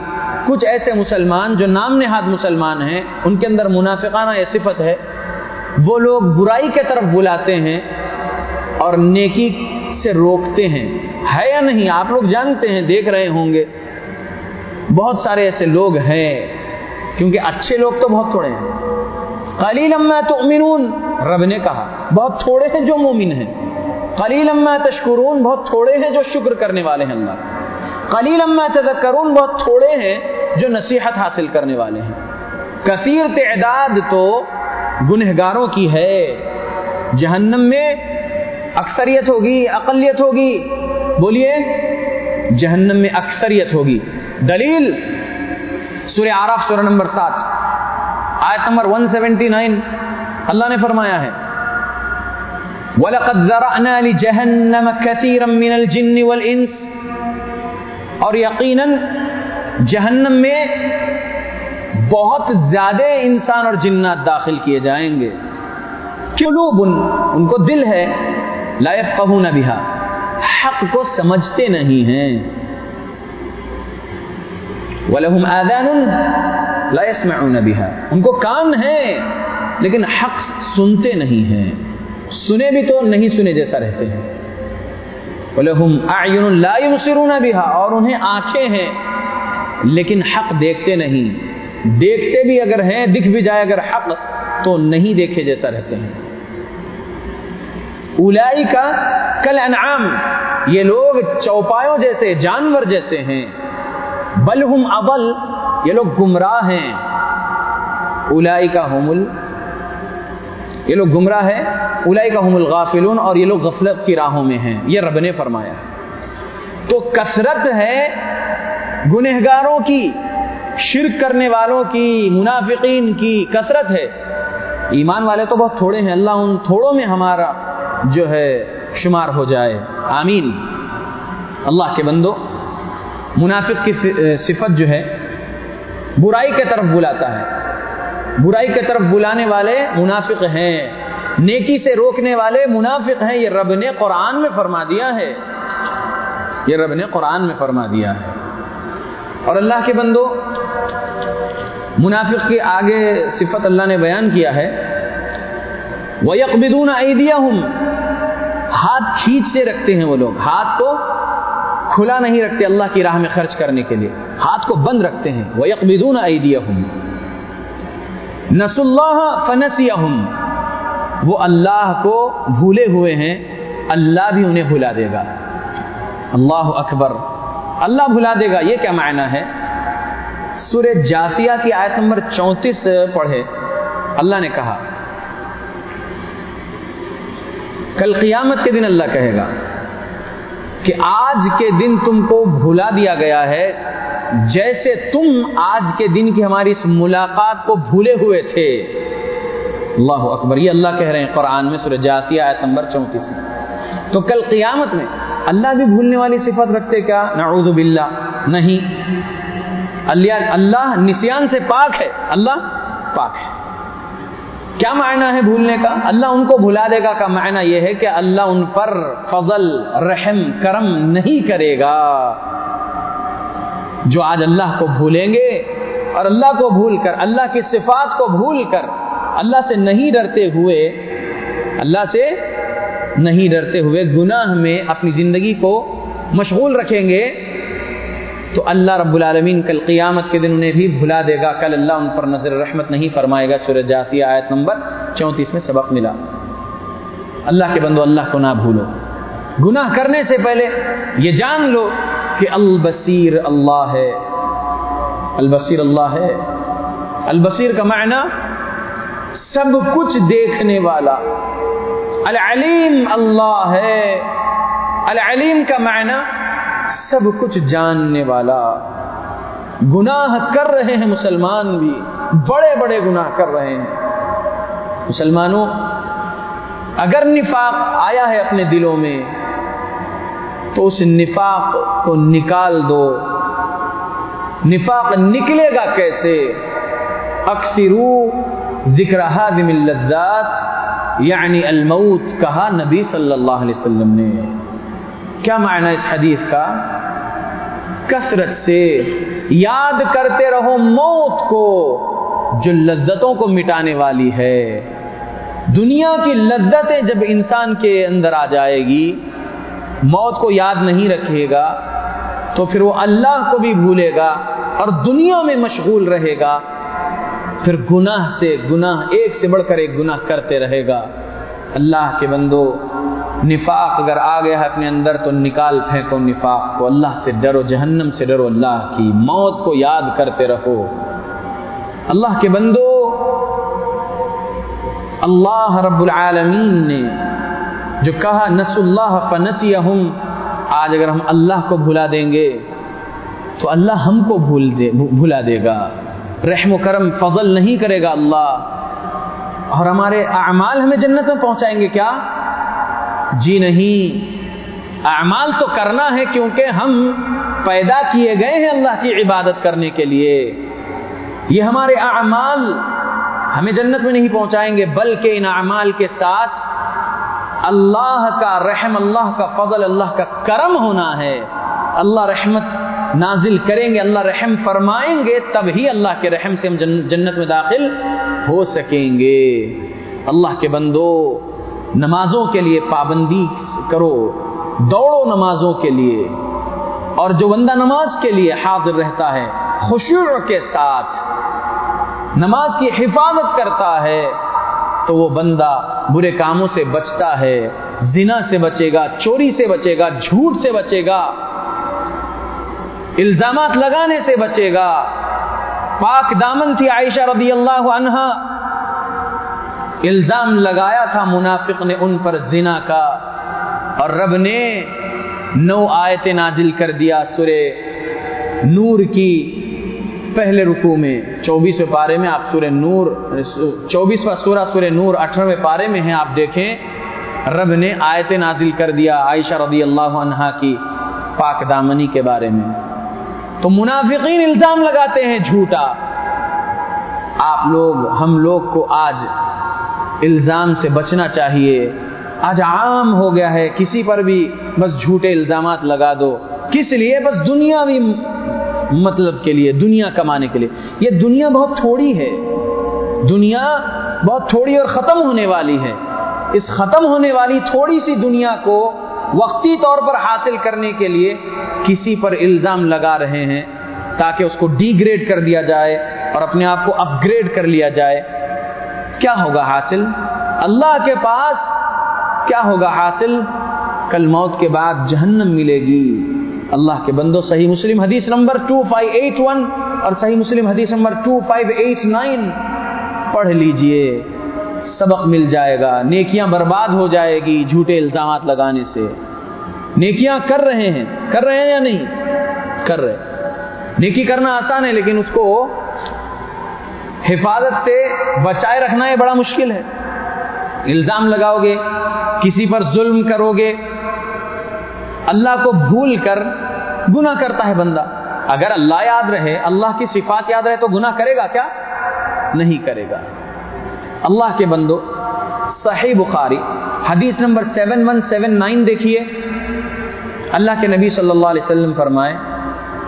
کچھ ایسے مسلمان جو نام نہاد مسلمان ہیں، ان کے اندر منافقانہ یہ صفت ہے، وہ لوگ برائی کے طرف بلاتے ہیں اور نیکی سے روکتے ہیں۔ ہے یا نہیں؟ آپ لوگ جانتے ہیں، دیکھ رہے ہوں گے۔ بہت سارے ایسے لوگ ہیں، کیونکہ اچھے لوگ تو بہت تھوڑے ہیں۔ قلیل اما تؤمنون، رب نے کہا، بہت تھوڑے ہیں جو مومن ہیں۔ قلیل اما تشکرون، بہت تھوڑے ہیں جو شکر کرنے والے ہیں اللہ قلیل اما تذکرون، بہت تھوڑے ہیں جو نصیحت حاصل کرنے والے ہیں۔ کثیر تعداد تو گنہگاروں کی ہے۔ جہنم میں اکثریت ہوگی، اقلیت ہوگی۔ بولیے، جہنم میں اکثریت ہوگی۔ دلیل سورہ آراف سورہ نمبر سات، آیت نمبر 179 اللہ نے فرمایا ہے، وَلَقَدْ ذَرَعْنَا لِجَهَنَّمَ كَثِيرًا مِنَ الْجِنِّ وَالْإِنسِ۔ اور یقیناً جہنم میں بہت زیادہ انسان اور جنات داخل کیے جائیں گے۔ قلوب ان کو دل ہے، لا يفقهون بها حق کو سمجھتے نہیں ہیں۔ وَلَهُمْ آذَانٌ لَا يَسْمَعُونَ بِهَا۔ ان کو کان ہیں لیکن حق سنتے نہیں ہیں۔ سنے بھی تو نہیں سنے جیسا رہتے ہیں۔ وَلَهُمْ أَعْيُنٌ لَا يُبْصِرُونَ بِهَا۔ اور انہیں آنکھیں ہیں۔ لیکن حق دیکھتے نہیں۔ دیکھتے بھی اگر ہیں، دکھ بھی جائے اگر حق، تو نہیں دیکھے جیسا رہتے ہیں۔ اولائی کا کل انعام یہ لوگ چوپایوں جیسے، جانور جیسے ہیں۔ بل ہم ابل یہ لوگ گمراہ ہیں۔ اولائی کا حمل یہ لوگ گمراہ ہیں۔ اولائی کا حمل غافلون اور یہ لوگ غفلت کی راہوں میں ہیں۔ یہ رب نے فرمایا۔ تو کثرت ہے گنہگاروں کی، شرک کرنے والوں کی، منافقین کی کثرت ہے۔ ایمان والے تو بہت تھوڑے ہیں، اللہ ان تھوڑوں میں ہمارا جو ہے شمار ہو جائے۔ آمین۔ اللہ کے بندو منافق کی صفت جو ہے، برائی کے طرف بلاتا ہے۔ برائی کے طرف بلانے والے منافق ہیں۔ نیکی سے روکنے والے منافق ہیں۔ یہ رب نے قرآن میں فرما دیا ہے۔ یہ رب نے قرآن میں فرما دیا ہے۔ اور اللہ کے بندو، منافق کی آگے صفت اللہ نے بیان کیا ہے وہ یکبدون آئیدیا ہاتھ کھینچ سے رکھتے ہیں وہ لوگ۔ ہاتھ کو کھلا نہیں رکھتے اللہ کی راہ میں خرچ کرنے کے لیے۔ ہاتھ کو بند رکھتے ہیں۔ وہ یکبدون آئیدیا نس اللہ فنسیا وہ اللہ کو بھولے ہوئے ہیں، اللہ بھی انہیں بھلا دے گا۔ اللہ اکبر۔ اللہ بھلا دے گا، یہ کیا معنی ہے؟ سورہ جافیہ کی آیت نمبر چونتیس پڑھے، اللہ نے کہا، کل قیامت کے دن اللہ کہے گا کہ آج کے دن تم کو بھلا دیا گیا ہے، جیسے تم آج کے دن کی ہماری اس ملاقات کو بھولے ہوئے تھے۔ اللہ اکبر، یہ اللہ کہہ رہے ہیں قرآن میں، سورہ جافیہ آیت نمبر چونتیس میں۔ تو کل قیامت میں اللہ بھی بھولنے والی صفت رکھتے کیا؟ نعوذ باللہ. نہیں. اللہ اللہ نسیان سے پاک ہے. اللہ پاک ہے. کیا معنی ہے بھولنے کا؟ اللہ ان کو بھلا دے گا. کا معنی یہ ہے کہ اللہ ان پر فضل، رحم، کرم نہیں کرے گا. جو آج اللہ کو بھولیں گے اور اللہ کو بھول کر، اللہ کی صفات کو بھول کر، اللہ سے نہیں ڈرتے ہوئے، اللہ سے نہیں ڈرتے ہوئے گناہ میں اپنی زندگی کو مشغول رکھیں گے، تو اللہ رب العالمین کل قیامت کے دن انہیں بھی بھلا دے گا۔ کل اللہ ان پر نظر رحمت نہیں فرمائے گا۔ سورہ جاسیہ آیت نمبر چونتیس میں سبق ملا۔ اللہ کے بندو، اللہ کو نہ بھولو۔ گناہ کرنے سے پہلے یہ جان لو کہ البصیر اللہ ہے۔ البصیر اللہ ہے۔ البصیر کا معنی سب کچھ دیکھنے والا۔ العلیم اللہ ہے۔ العلیم کا معنی سب کچھ جاننے والا۔ گناہ کر رہے ہیں مسلمان بھی، بڑے بڑے گناہ کر رہے ہیں۔ مسلمانوں، اگر نفاق آیا ہے اپنے دلوں میں، تو اس نفاق کو نکال دو۔ نفاق نکلے گا کیسے؟ اکثرو ذکر حادم اللذات۔ یعنی الموت کہا نبی صلی اللہ علیہ وسلم نے۔ کیا معنی اس حدیث کا؟ کثرت سے یاد کرتے رہو موت کو جو لذتوں کو مٹانے والی ہے۔ دنیا کی لذتیں جب انسان کے اندر آ جائے گی، موت کو یاد نہیں رکھے گا، تو پھر وہ اللہ کو بھی بھولے گا اور دنیا میں مشغول رہے گا۔ پھر گناہ سے گناہ، ایک سے بڑھ کر ایک گناہ کرتے رہے گا۔ اللہ کے بندو، نفاق اگر آ گیا ہے اپنے اندر تو نکال پھینکو نفاق کو۔ اللہ سے ڈرو، جہنم سے ڈرو۔ اللہ کی موت کو یاد کرتے رہو۔ اللہ کے بندو، اللہ رب العالمین نے جو کہا نس اللہ فنسی آج اگر ہم اللہ کو بھلا دیں گے تو اللہ ہم کو بھول دے، بھلا دے گا۔ رحم و کرم فضل نہیں کرے گا اللہ۔ اور ہمارے اعمال ہمیں جنت میں پہنچائیں گے کیا؟ جی نہیں۔ اعمال تو کرنا ہے کیونکہ ہم پیدا کیے گئے ہیں اللہ کی عبادت کرنے کے لیے۔ یہ ہمارے اعمال ہمیں جنت میں نہیں پہنچائیں گے، بلکہ ان اعمال کے ساتھ اللہ کا رحم، اللہ کا فضل، اللہ کا کرم ہونا ہے۔ اللہ رحمت نازل کریں گے، اللہ رحم فرمائیں گے، تب ہی اللہ کے رحم سے ہم جنت میں داخل ہو سکیں گے۔ اللہ کے بندو، نمازوں کے لیے پابندی کرو، دوڑو نمازوں کے لیے۔ اور جو بندہ نماز کے لیے حاضر رہتا ہے خوشی کے ساتھ نماز کی حفاظت کرتا ہے، تو وہ بندہ برے کاموں سے بچتا ہے، زنا سے بچے گا، چوری سے بچے گا، جھوٹ سے بچے گا۔ الزامات لگانے سے بچے گا۔ پاک دامن تھی عائشہ رضی اللہ عنہ۔ الزام لگایا تھا منافق نے ان پر زنا کا۔ اور رب نے نو آیت نازل کر دیا سورے نور کی۔ پہلے رکو میں، چوبیسویں پارے میں آپ سورہ نور، چوبیسواں سورہ سورہ نور، اٹھارہویں پارے میں ہیں، آپ دیکھیں۔ رب نے آیت نازل کر دیا عائشہ رضی اللہ عنہا کی پاک دامنی کے بارے میں۔ تو منافقین الزام لگاتے ہیں جھوٹا۔ آپ لوگ، ہم لوگ کو آج الزام سے بچنا چاہیے۔ آج عام ہو گیا ہے، کسی پر بھی بس جھوٹے الزامات لگا دو۔ کس لیے؟ بس دنیاوی مطلب کے لیے، دنیا کمانے کے لیے۔ یہ دنیا بہت تھوڑی ہے۔ دنیا بہت تھوڑی اور ختم ہونے والی ہے۔ اس ختم ہونے والی تھوڑی سی دنیا کو وقتی طور پر حاصل کرنے کے لیے کسی پر الزام لگا رہے ہیں تاکہ اس کو ڈی گریڈ کر دیا جائے اور اپنے آپ کو اپ گریڈ کر لیا جائے۔ کیا ہوگا حاصل؟ اللہ کے پاس کیا ہوگا حاصل؟ کل موت کے بعد جہنم ملے گی۔ اللہ کے بندو، صحیح مسلم حدیث نمبر 2581 اور صحیح مسلم حدیث نمبر 2589 پڑھ لیجیے۔ سبق مل جائے گا، نیکیاں برباد ہو جائے گی جھوٹے الزامات لگانے سے۔ نیکیاں کر رہے ہیں۔ کر رہے ہیں یا نہیں؟ کر رہے نیکی کرنا آسان ہے، لیکن اس کو حفاظت سے بچائے رکھنا یہ بڑا مشکل ہے۔ الزام لگاؤ گے، کسی پر ظلم کرو گے۔ اللہ کو بھول کر گناہ کرتا ہے بندہ۔ اگر اللہ یاد رہے، اللہ کی صفات یاد رہے تو گناہ کرے گا کیا؟ نہیں کرے گا۔ اللہ کے بندو، صحیح بخاری، حدیث number seven one seven nine دیکھیے۔ اللہ کے نبی صلی اللہ علیہ وسلم فرمائے،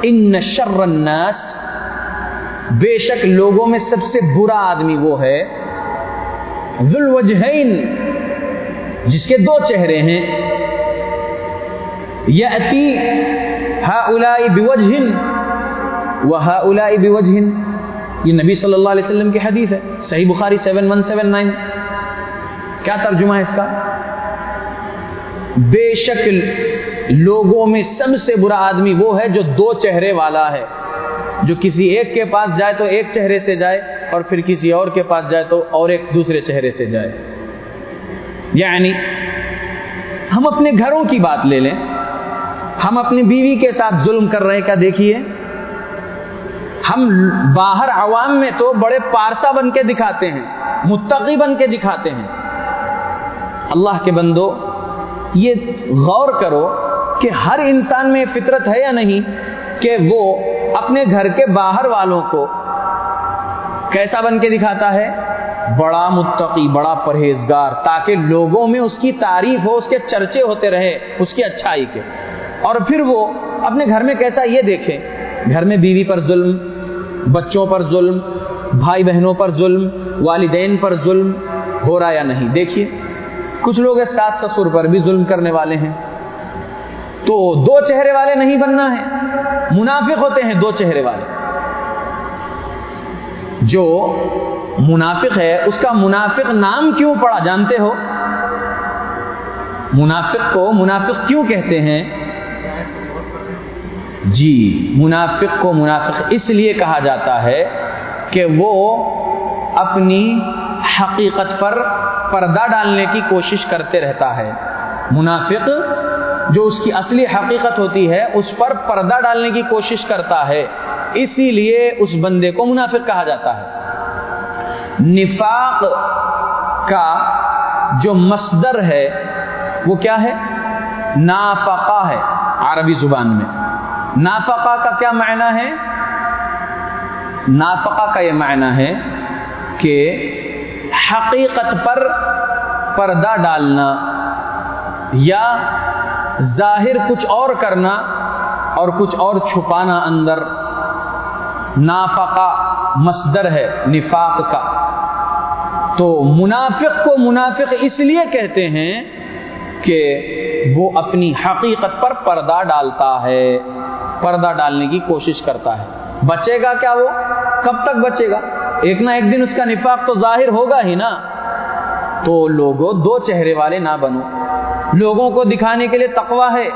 ان شر الناس بے شک لوگوں میں سب سے برا آدمی وہ ہے ذوالوجہین جس کے دو چہرے ہیں۔ یأتی ہاؤلاء بوجہ وہاؤلاء بوجہ یہ نبی صلی اللہ علیہ وسلم کی حدیث ہے، صحیح بخاری 7179 کیا ترجمہ ہے اس کا؟ بے شک لوگوں میں سب سے برا آدمی وہ ہے جو دو چہرے والا ہے۔ جو کسی ایک کے پاس جائے تو ایک چہرے سے جائے اور پھر کسی اور کے پاس جائے تو اور ایک دوسرے چہرے سے جائے۔ یعنی ہم اپنے گھروں کی بات لے لیں۔ ہم اپنی بیوی کے ساتھ ظلم کر رہے ہیں، کیا دیکھیے؟ ہم باہر عوام میں تو بڑے پارسا بن کے دکھاتے ہیں، متقی بن کے دکھاتے ہیں۔ اللہ کے بندو، یہ غور کرو کہ ہر انسان میں فطرت ہے یا نہیں، کہ وہ اپنے گھر کے باہر والوں کو کیسا بن کے دکھاتا ہے؟ بڑا متقی، بڑا پرہیزگار، تاکہ لوگوں میں اس کی تعریف ہو، اس کے چرچے ہوتے رہے، اس کی اچھائی کے۔ اور پھر وہ اپنے گھر میں کیسا یہ دیکھیں گھر میں بیوی پر ظلم، بچوں پر ظلم، بھائی بہنوں پر ظلم، والدین پر ظلم، ہو رہا یا نہیں؟ دیکھیے، کچھ لوگ ساس سسر پر بھی ظلم کرنے والے ہیں۔ تو دو چہرے والے نہیں بننا ہے۔ منافق ہوتے ہیں دو چہرے والے۔ جو منافق ہے، اس کا منافق نام کیوں پڑا جانتے ہو؟ منافق کو منافق کیوں کہتے ہیں؟ جی منافق کو منافق اس لیے کہا جاتا ہے کہ وہ اپنی حقیقت پر پردہ ڈالنے کی کوشش کرتے رہتا ہے۔ منافق جو اس کی اصلی حقیقت ہوتی ہے، اس پر پردہ ڈالنے کی کوشش کرتا ہے۔ اسی لیے اس بندے کو منافق کہا جاتا ہے۔ نفاق کا جو مصدر ہے، وہ کیا ہے؟ نافقہ ہے عربی زبان میں۔ نافقہ کا کیا معنی ہے؟ نافقہ کا یہ معنی ہے کہ حقیقت پر پردہ ڈالنا یا ظاہر کچھ اور کرنا اور کچھ اور چھپانا اندر نافقہ مصدر ہے، نفاق کا۔ تو منافق کو منافق اس لیے کہتے ہیں کہ وہ اپنی حقیقت پر پردہ ڈالتا ہے، پردہ ڈالنے کی کوشش کرتا ہے۔ بچے گا کیا وہ؟ کب تک بچے گا؟ ایک نہ ایک دن اس کا نفاق تو ظاہر ہوگا ہی نا۔ تو لوگوں دو چہرے والے نہ بنو۔ لوگوں کو دکھانے کے لیے تقوا ہے۔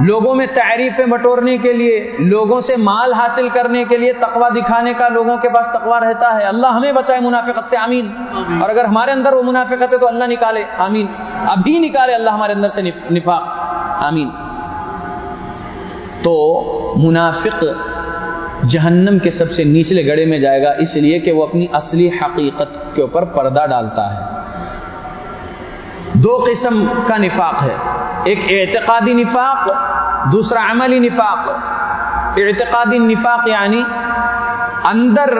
لوگوں میں تعریفیں بٹورنے کے لیے لوگوں سے مال حاصل کرنے کے لیے تقوا دکھانے کا لوگوں کے پاس تقوا رہتا ہے۔ اللہ ہمیں بچائے منافقت سے آمین۔ اور اگر ہمارے اندر وہ منافقت ہے تو اللہ نکالے آمین۔ ابھی نکالے اللہ ہمارے اندر سے نفاق آمین۔ تو منافق جہنم کے سب سے نچلے گڑے میں جائے گا اس لیے کہ وہ اپنی اصلی حقیقت کے اوپر پردہ ڈالتا ہے۔ دو قسم کا نفاق ہے۔ ایک اعتقادی نفاق، دوسرا عملی نفاق۔ اعتقادی نفاق یعنی اندر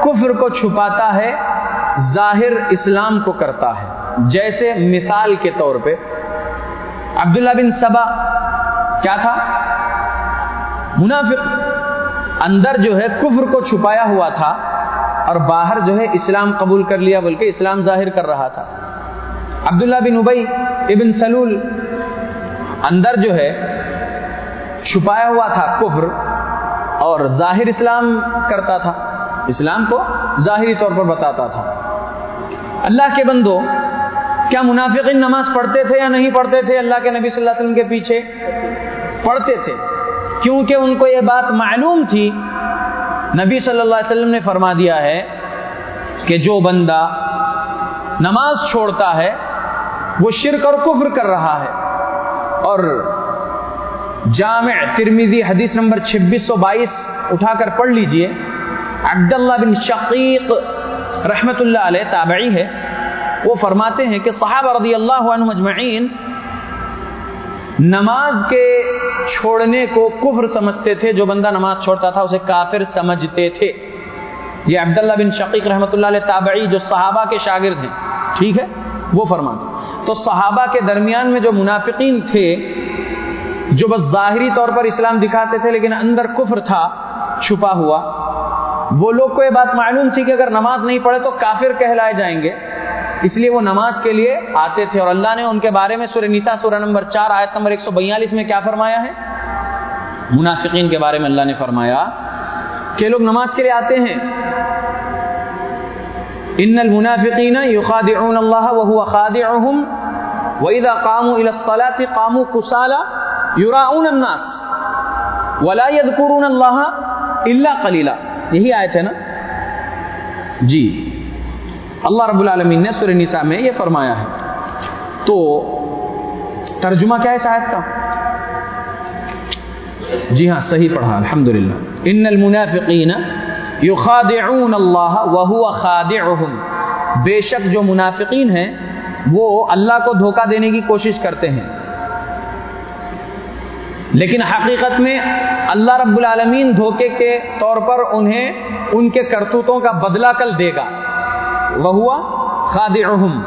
کفر کو چھپاتا ہے، ظاہر اسلام کو کرتا ہے۔ جیسے مثال کے طور پہ عبداللہ بن سبا، کیا تھا؟ منافق۔ اندر جو ہے کفر کو چھپایا ہوا تھا اور باہر جو ہے اسلام قبول کر لیا، بلکہ اسلام ظاہر کر رہا تھا۔ عبداللہ بن ابئی ابن سلول اندر جو ہے، چھپایا ہوا تھا کفر اور ظاہر اسلام کرتا تھا۔ اسلام کو ظاہری طور پر بتاتا تھا۔ اللہ کے بندو، کیا منافقین نماز پڑھتے تھے یا نہیں پڑھتے تھے؟ اللہ کے نبی صلی اللہ علیہ وسلم کے پیچھے پڑھتے تھے۔ کیونکہ ان کو یہ بات معلوم تھی، نبی صلی اللہ علیہ وسلم نے فرما دیا ہے کہ جو بندہ نماز چھوڑتا ہے وہ شرک اور کفر کر رہا ہے۔ اور جامع ترمیزی حدیث نمبر چھبیس سو بائیس اٹھا کر پڑھ لیجیے۔ عبداللہ بن شقیق رحمت اللہ علیہ تابعی ہے۔ وہ فرماتے ہیں کہ صحابہ رضی اللہ عنہ مجمعین نماز کے چھوڑنے کو کفر سمجھتے تھے۔ جو بندہ نماز چھوڑتا تھا اسے کافر سمجھتے تھے۔ یہ عبداللہ بن شقیق رحمت اللہ علیہ تابعی جو صحابہ کے شاگرد ہیں، ٹھیک ہے؟ وہ فرماتے تو صحابہ کے درمیان میں جو منافقین تھے، جو بس ظاہری طور پر اسلام دکھاتے تھے لیکن اندر کفر تھا، چھپا ہوا، وہ لوگ کو یہ بات معلوم تھی کہ اگر نماز نہیں پڑھے تو کافر کہلائے جائیں گے۔ اس لیے وہ نماز کے لیے آتے تھے۔ اور اللہ نے ان کے بارے میں سورہ نساء سورہ نمبر چار، آیت نمبر ایک سو بیالیس میں کیا فرمایا ہے؟ منافقین کے بارے میں اللہ نے فرمایا کہ لوگ نماز کے لیے آتے ہیں۔ ان المنافقین یخادعون اللہ وهو خادعهم واذا قاموا الى الصلاه قاموا كسالى يراؤون الناس ولا يذكرون الله الا قليلا یہی آیت ہے نا؟ جی اللہ رب العالمین نے سورہ نساء میں یہ فرمایا ہے تو ترجمہ کیا ہے اس آیت کا؟ جی ہاں صحیح پڑھا، الحمدللہ۔ ان المنافقین یخادعون اللہ وهو خادعهم بے شک جو منافقین ہیں، وہ اللہ کو دھوکہ دینے کی کوشش کرتے ہیں۔ لیکن حقیقت میں اللہ رب العالمین دھوکے کے طور پر انہیں ان کے کرتوتوں کا بدلہ کل دے گا۔ وہ خادعهم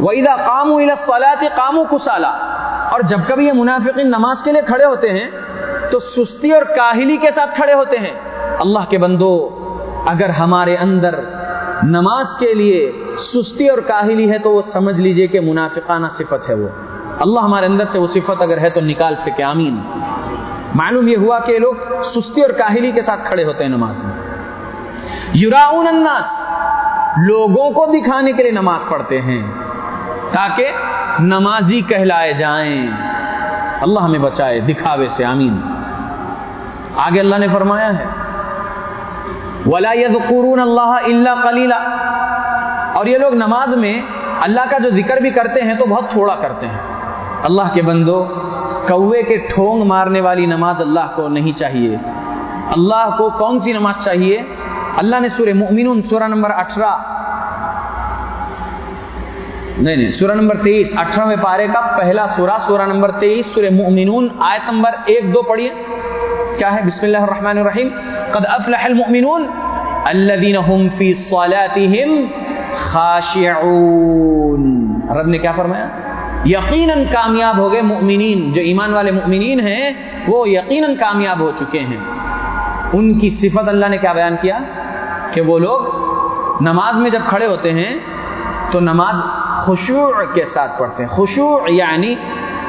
وَإِذَا قَامُوا إِلَى الصَّلَاةِ قَامُوا كُسَالَا اور جب کبھی یہ منافقین نماز کے لیے کھڑے ہوتے ہیں، تو سستی اور کاہلی کے ساتھ کھڑے ہوتے ہیں۔ اللہ کے بندو، اگر ہمارے اندر نماز کے لیے سستی اور کاہلی ہے تو وہ سمجھ لیجیے کہ منافقانہ صفت ہے وہ۔ اللہ ہمارے اندر سے وہ صفت اگر ہے تو نکال پھینکے آمین۔ معلوم یہ ہوا کہ لوگ سستی اور کاہلی کے ساتھ کھڑے ہوتے ہیں نماز میں۔ یراؤن الناس، لوگوں کو دکھانے کے لیے نماز پڑھتے ہیں تاکہ نمازی کہلائے جائیں۔ اللہ ہمیں بچائے، دکھاوے سے، آمین۔ آگے اللہ نے فرمایا ہے ولا يذكرون اللہ الا قليلا۔ اور یہ لوگ نماز میں اللہ کا جو ذکر بھی کرتے ہیں تو بہت تھوڑا کرتے ہیں۔ اللہ کے بندو، کوے کے ٹھونگ مارنے والی نماز اللہ کو نہیں چاہیے۔ اللہ کو کون سی نماز چاہیے؟ اللہ نے سورہ مؤمنون سورہ نمبر اٹھارہ۔ نہیں نہیں، سورہ نمبر تیئیس، اٹھارہویں پارے کا پہلا سورہ سورہ نمبر تیئیس، سورہ مؤمنون، آیت نمبر ایک، دو پڑھیے۔ کیا ہے؟ بسم اللہ الرحمن الرحیم۔ قد افلح المؤمنون الذين هم في صلاتهم خاشعون. رب نے کیا فرمایا؟ یقیناً کامیاب ہو گئے مؤمنین. جو ایمان والے مؤمنین ہیں، وہ یقیناً کامیاب ہو چکے ہیں. ان کی صفت اللہ نے کیا بیان کیا؟ کہ وہ لوگ نماز میں جب کھڑے ہوتے ہیں، تو نماز خشوع کے ساتھ پڑھتے ہیں. خشوع یعنی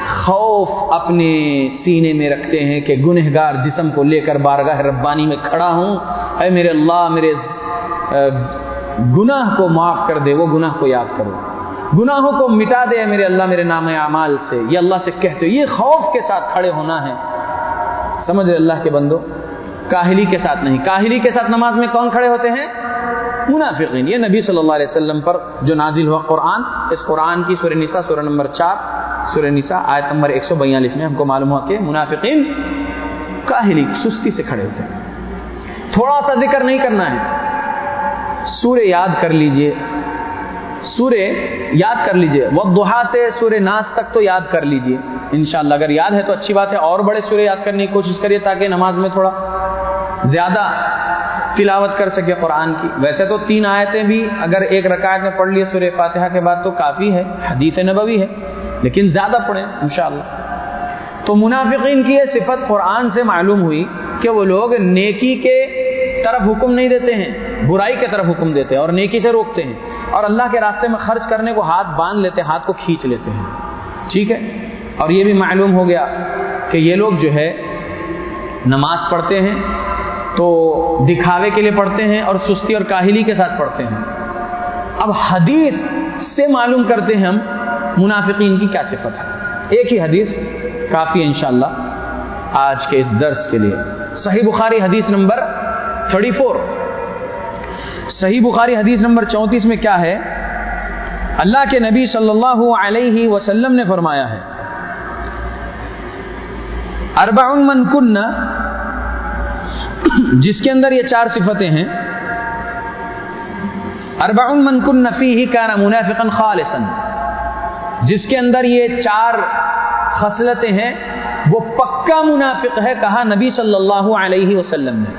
خوف اپنے سینے میں رکھتے ہیں کہ گنہگار جسم کو لے کر بارگاہ ربانی میں کھڑا ہوں۔ اے میرے اللہ، میرے گناہ کو معاف کر دے، وہ گناہ کو یاد کرو۔ گناہوں کو مٹا دے میرے اللہ، میرے نام اعمال سے۔ یہ اللہ سے کہتے ہو یہ خوف کے ساتھ کھڑے ہونا ہے۔ سمجھ رہے اللہ کے بندو؟ کاہلی کے ساتھ نہیں۔ کاہلی کے ساتھ نماز میں کون کھڑے ہوتے ہیں؟ منافقین۔ یہ نبی صلی اللہ علیہ وسلم پر جو نازل ہوا قرآن، اس قرآن کی سورہ نساء، سورہ نمبر چار۔ سورہ نساء، آیت نمبر ایک سو بیالیس میں ہم کو معلوم ہوا کہ منافقین کاہلی، سستی سے کھڑے ہوتے ہیں۔ تھوڑا سا ذکر نہیں کرنا ہے۔ سورہ یاد کر لیجیے۔ سورہ یاد کر لیجیے۔ وقت سے سورہ ناس تک تو یاد کر لیجیے۔ انشاءاللہ اگر یاد ہے تو اچھی بات ہے۔ اور بڑے سورہ یاد کرنے کی کوشش کریے تاکہ نماز میں تھوڑا زیادہ تلاوت کر سکے قرآن کی۔ ویسے تو تین آیتیں بھی اگر ایک رکعت میں پڑھ لیے سورہ فاتحہ کے بعد تو کافی ہے۔ حدیث نبوی ہے۔ لیکن زیادہ پڑھیں، انشاءاللہ۔ تو منافقین کی یہ صفت قرآن سے معلوم ہوئی کہ وہ لوگ نیکی کے طرف حکم نہیں دیتے ہیں، برائی کے طرف حکم دیتے ہیں اور نیکی سے روکتے ہیں۔ اور اللہ کے راستے میں خرچ کرنے کو ہاتھ باندھ لیتے ہیں ہاتھ کو کھینچ لیتے ہیں۔ ٹھیک ہے؟ اور یہ بھی معلوم ہو گیا کہ یہ لوگ جو ہے، نماز پڑھتے ہیں، تو دکھاوے کے لیے پڑھتے ہیں اور سستی اور کاہلی کے ساتھ پڑھتے ہیں۔ اب حدیث سے معلوم کرتے ہیں ہم منافقین کی کیا صفت ہے ایک ہی حدیث کافی ہے انشاءاللہ آج کے اس درس کے لیے صحیح بخاری حدیث نمبر 34 صحیح بخاری حدیث نمبر 34 میں کیا ہے اللہ کے نبی صلی اللہ علیہ وسلم نے فرمایا ہے اربع من کن جس کے اندر یہ چار صفتیں ہیں اربع من کن فیہ کان منافقا خالصا جس کے اندر یہ چار خصلتیں ہیں، وہ پکا منافق ہے کہا نبی صلی اللہ علیہ وسلم نے۔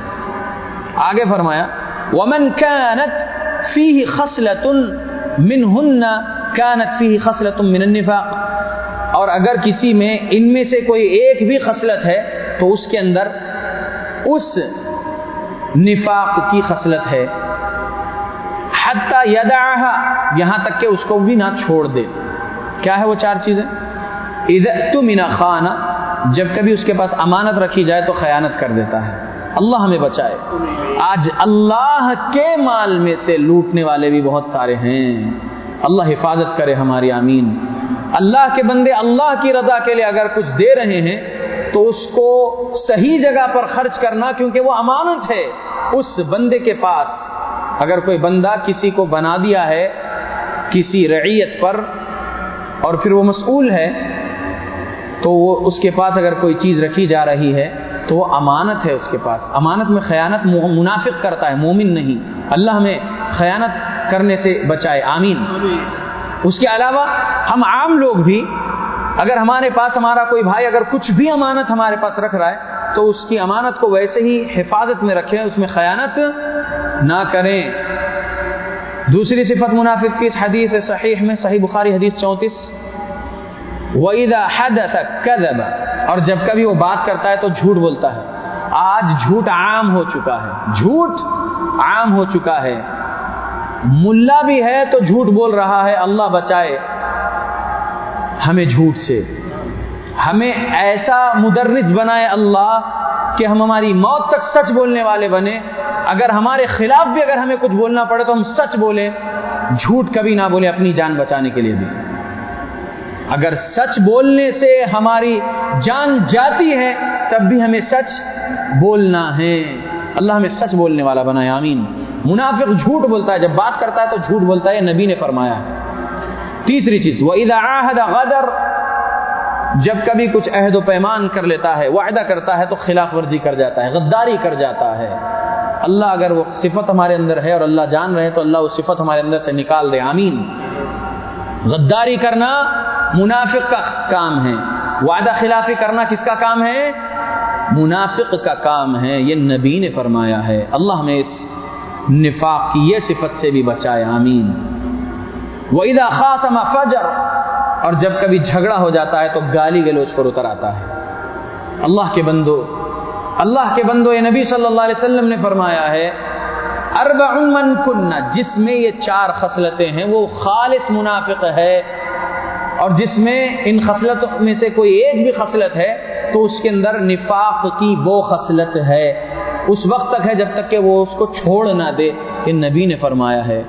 آگے فرمایا، ومن كانت فيه خصلة منهن كانت فيه خصلة من النفاق۔ اور اگر کسی میں ان میں سے کوئی ایک بھی خصلت ہے، تو اس کے اندر اس نفاق کی خصلت ہے۔ حتی یدعها یہاں تک کہ اس کو بھی نہ چھوڑ دے۔ کیا ہے وہ چار چیزیں؟ اذا تمنا خانہ جب کبھی اس کے پاس امانت رکھی جائے تو خیانت کر دیتا ہے۔ اللہ ہمیں بچائے۔ آج اللہ کے مال میں سے لوٹنے والے بھی بہت سارے ہیں۔ اللہ حفاظت کرے ہماری، آمین۔ اللہ کے بندے اللہ کی رضا کے لیے اگر کچھ دے رہے ہیں، تو اس کو صحیح جگہ پر خرچ کرنا، کیونکہ وہ امانت ہے۔ اس بندے کے پاس اگر کوئی بندہ کسی کو بنا دیا ہے، کسی رعیت پر اور پھر وہ مسئول ہے، تو وہ اس کے پاس اگر کوئی چیز رکھی جا رہی ہے، تو وہ امانت ہے اس کے پاس۔ امانت میں خیانت منافق کرتا ہے، مومن نہیں۔ اللہ ہمیں خیانت کرنے سے بچائے۔ آمین۔ اس کے علاوہ ہم عام لوگ بھی، اگر ہمارے پاس ہمارا کوئی بھائی اگر کچھ بھی امانت ہمارے پاس رکھ رہا ہے، تو اس کی امانت کو ویسے ہی حفاظت میں رکھیں، اس میں خیانت نہ کریں۔ دوسری صفت منافق کی اس حدیث صحیح میں صحیح بخاری حدیث چونتیس۔ وَإِذَا حَدَثَ كَذَبَ، اور جب کبھی وہ بات کرتا ہے تو جھوٹ بولتا ہے۔ آج جھوٹ عام ہو چکا ہے۔ جھوٹ عام ہو چکا ہے۔ ملا بھی ہے تو جھوٹ بول رہا ہے، اللہ بچائے۔ ہمیں جھوٹ سے۔ ہمیں ایسا مدرس بنائے اللہ کہ ہم ہماری موت تک سچ بولنے والے بنے۔ اگر ہمارے خلاف بھی اگر ہمیں کچھ بولنا پڑے تو ہم سچ بولیں۔ جھوٹ کبھی نہ بولیں اپنی جان بچانے کے لیے بھی۔ اگر سچ بولنے سے ہماری جان جاتی ہے، تب بھی ہمیں سچ بولنا ہے۔ اللہ ہمیں سچ بولنے والا بنائے آمین۔ منافق جھوٹ بولتا ہے، جب بات کرتا ہے تو جھوٹ بولتا ہے نبی نے فرمایا۔ ہے تیسری چیز، وَإِذَا عَاهَدَ غَدَرْ جب کبھی کچھ عہد و پیمان کر لیتا ہے، وعدہ کرتا ہے تو خلاف ورزی کر جاتا ہے، غداری کر جاتا ہے۔ اللہ اگر وہ صفت ہمارے اندر ہے اور اللہ جان رہے تو اللہ وہ صفت ہمارے اندر سے نکال دے، آمین۔ غداری کرنا منافق کا کام ہے۔ وعدہ خلافی کرنا کس کا کام ہے؟ منافق کا کام ہے، یہ نبی نے فرمایا ہے۔ اللہ ہمیں اس نفاق کی یہ صفت سے بھی بچائے، آمین۔ وَإِذَا خَاسَمَ فَجَرْ اور جب کبھی جھگڑا ہو جاتا ہے تو گالی گلوچ پر اتر آتا ہے۔ اللہ کے بندو، اللہ کے بندو یہ نبی صلی اللہ علیہ وسلم نے فرمایا ہے اربع من کننا جس میں یہ چار خصلتیں ہیں، وہ خالص منافق ہے۔ اور جس میں ان خصلتوں میں سے کوئی ایک بھی خصلت ہے، تو اس کے اندر نفاق کی وہ خصلت ہے۔ اس وقت تک ہے جب تک کہ وہ اس کو چھوڑ نہ دے۔ یہ نبی نے فرمایا ہے۔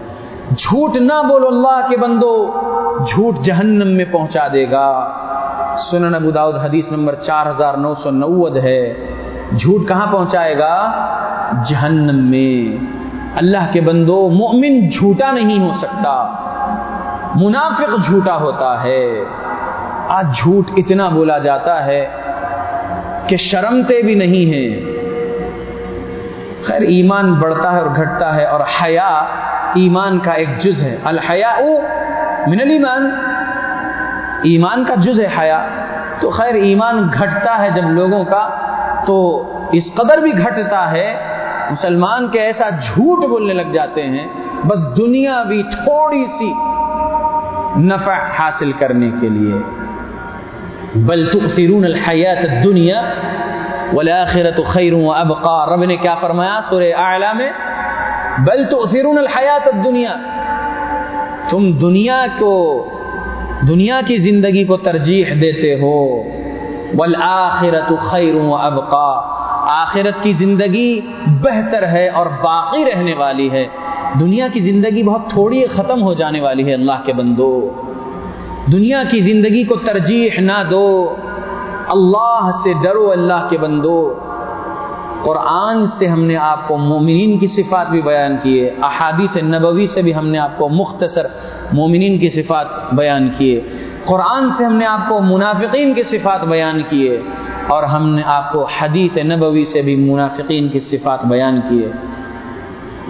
جھوٹ نہ بولو اللہ کے بندو، جھوٹ جہنم میں پہنچا دے گا۔ سنن ابو داود حدیث نمبر چار ہزار نو سو نوود ہے۔ جھوٹ کہاں پہنچائے گا؟ جہنم میں۔ اللہ کے بندو، مومن جھوٹا نہیں ہو سکتا۔ منافق جھوٹا ہوتا ہے۔ آج جھوٹ اتنا بولا جاتا ہے کہ شرمتے بھی نہیں ہیں خیر، ایمان بڑھتا ہے اور گھٹتا ہے اور حیا ایمان کا ایک جز ہے۔ الحیا من الایمان۔ ایمان کا جز ہے حیا تو خیر ایمان گھٹتا ہے جب لوگوں کا، تو اس قدر بھی گھٹتا ہے، مسلمان کے ایسا جھوٹ بولنے لگ جاتے ہیں، بس دنیا بھی تھوڑی سی نفع حاصل کرنے کے لیے۔ بل تؤثرون الحیات الدنیا والآخرت خیر و ابقا۔ رب نے کیا فرمایا سورہ اعلی میں؟ بل تؤثرون الحیات الدنیا۔ تم دنیا کو، دنیا کی زندگی کو ترجیح دیتے ہو۔ والآخرت خیر و ابقا۔ آخرت کی زندگی بہتر ہے اور باقی رہنے والی ہے۔ دنیا کی زندگی بہت تھوڑی ختم ہو جانے والی ہے اللہ کے بندو۔ دنیا کی زندگی کو ترجیح نہ دو۔ اللہ سے ڈرو اللہ کے بندو۔ قرآن سے ہم نے آپ کو مومنین کی صفات بھی بیان کیے، احادیث نبوی سے بھی ہم نے آپ کو مختصر مومنین کی صفات بیان کیے۔ قرآن سے ہم نے آپ کو منافقین کی صفات بیان کیے اور ہم نے آپ کو حدیث نبوی سے بھی منافقین کی صفات بیان کیے۔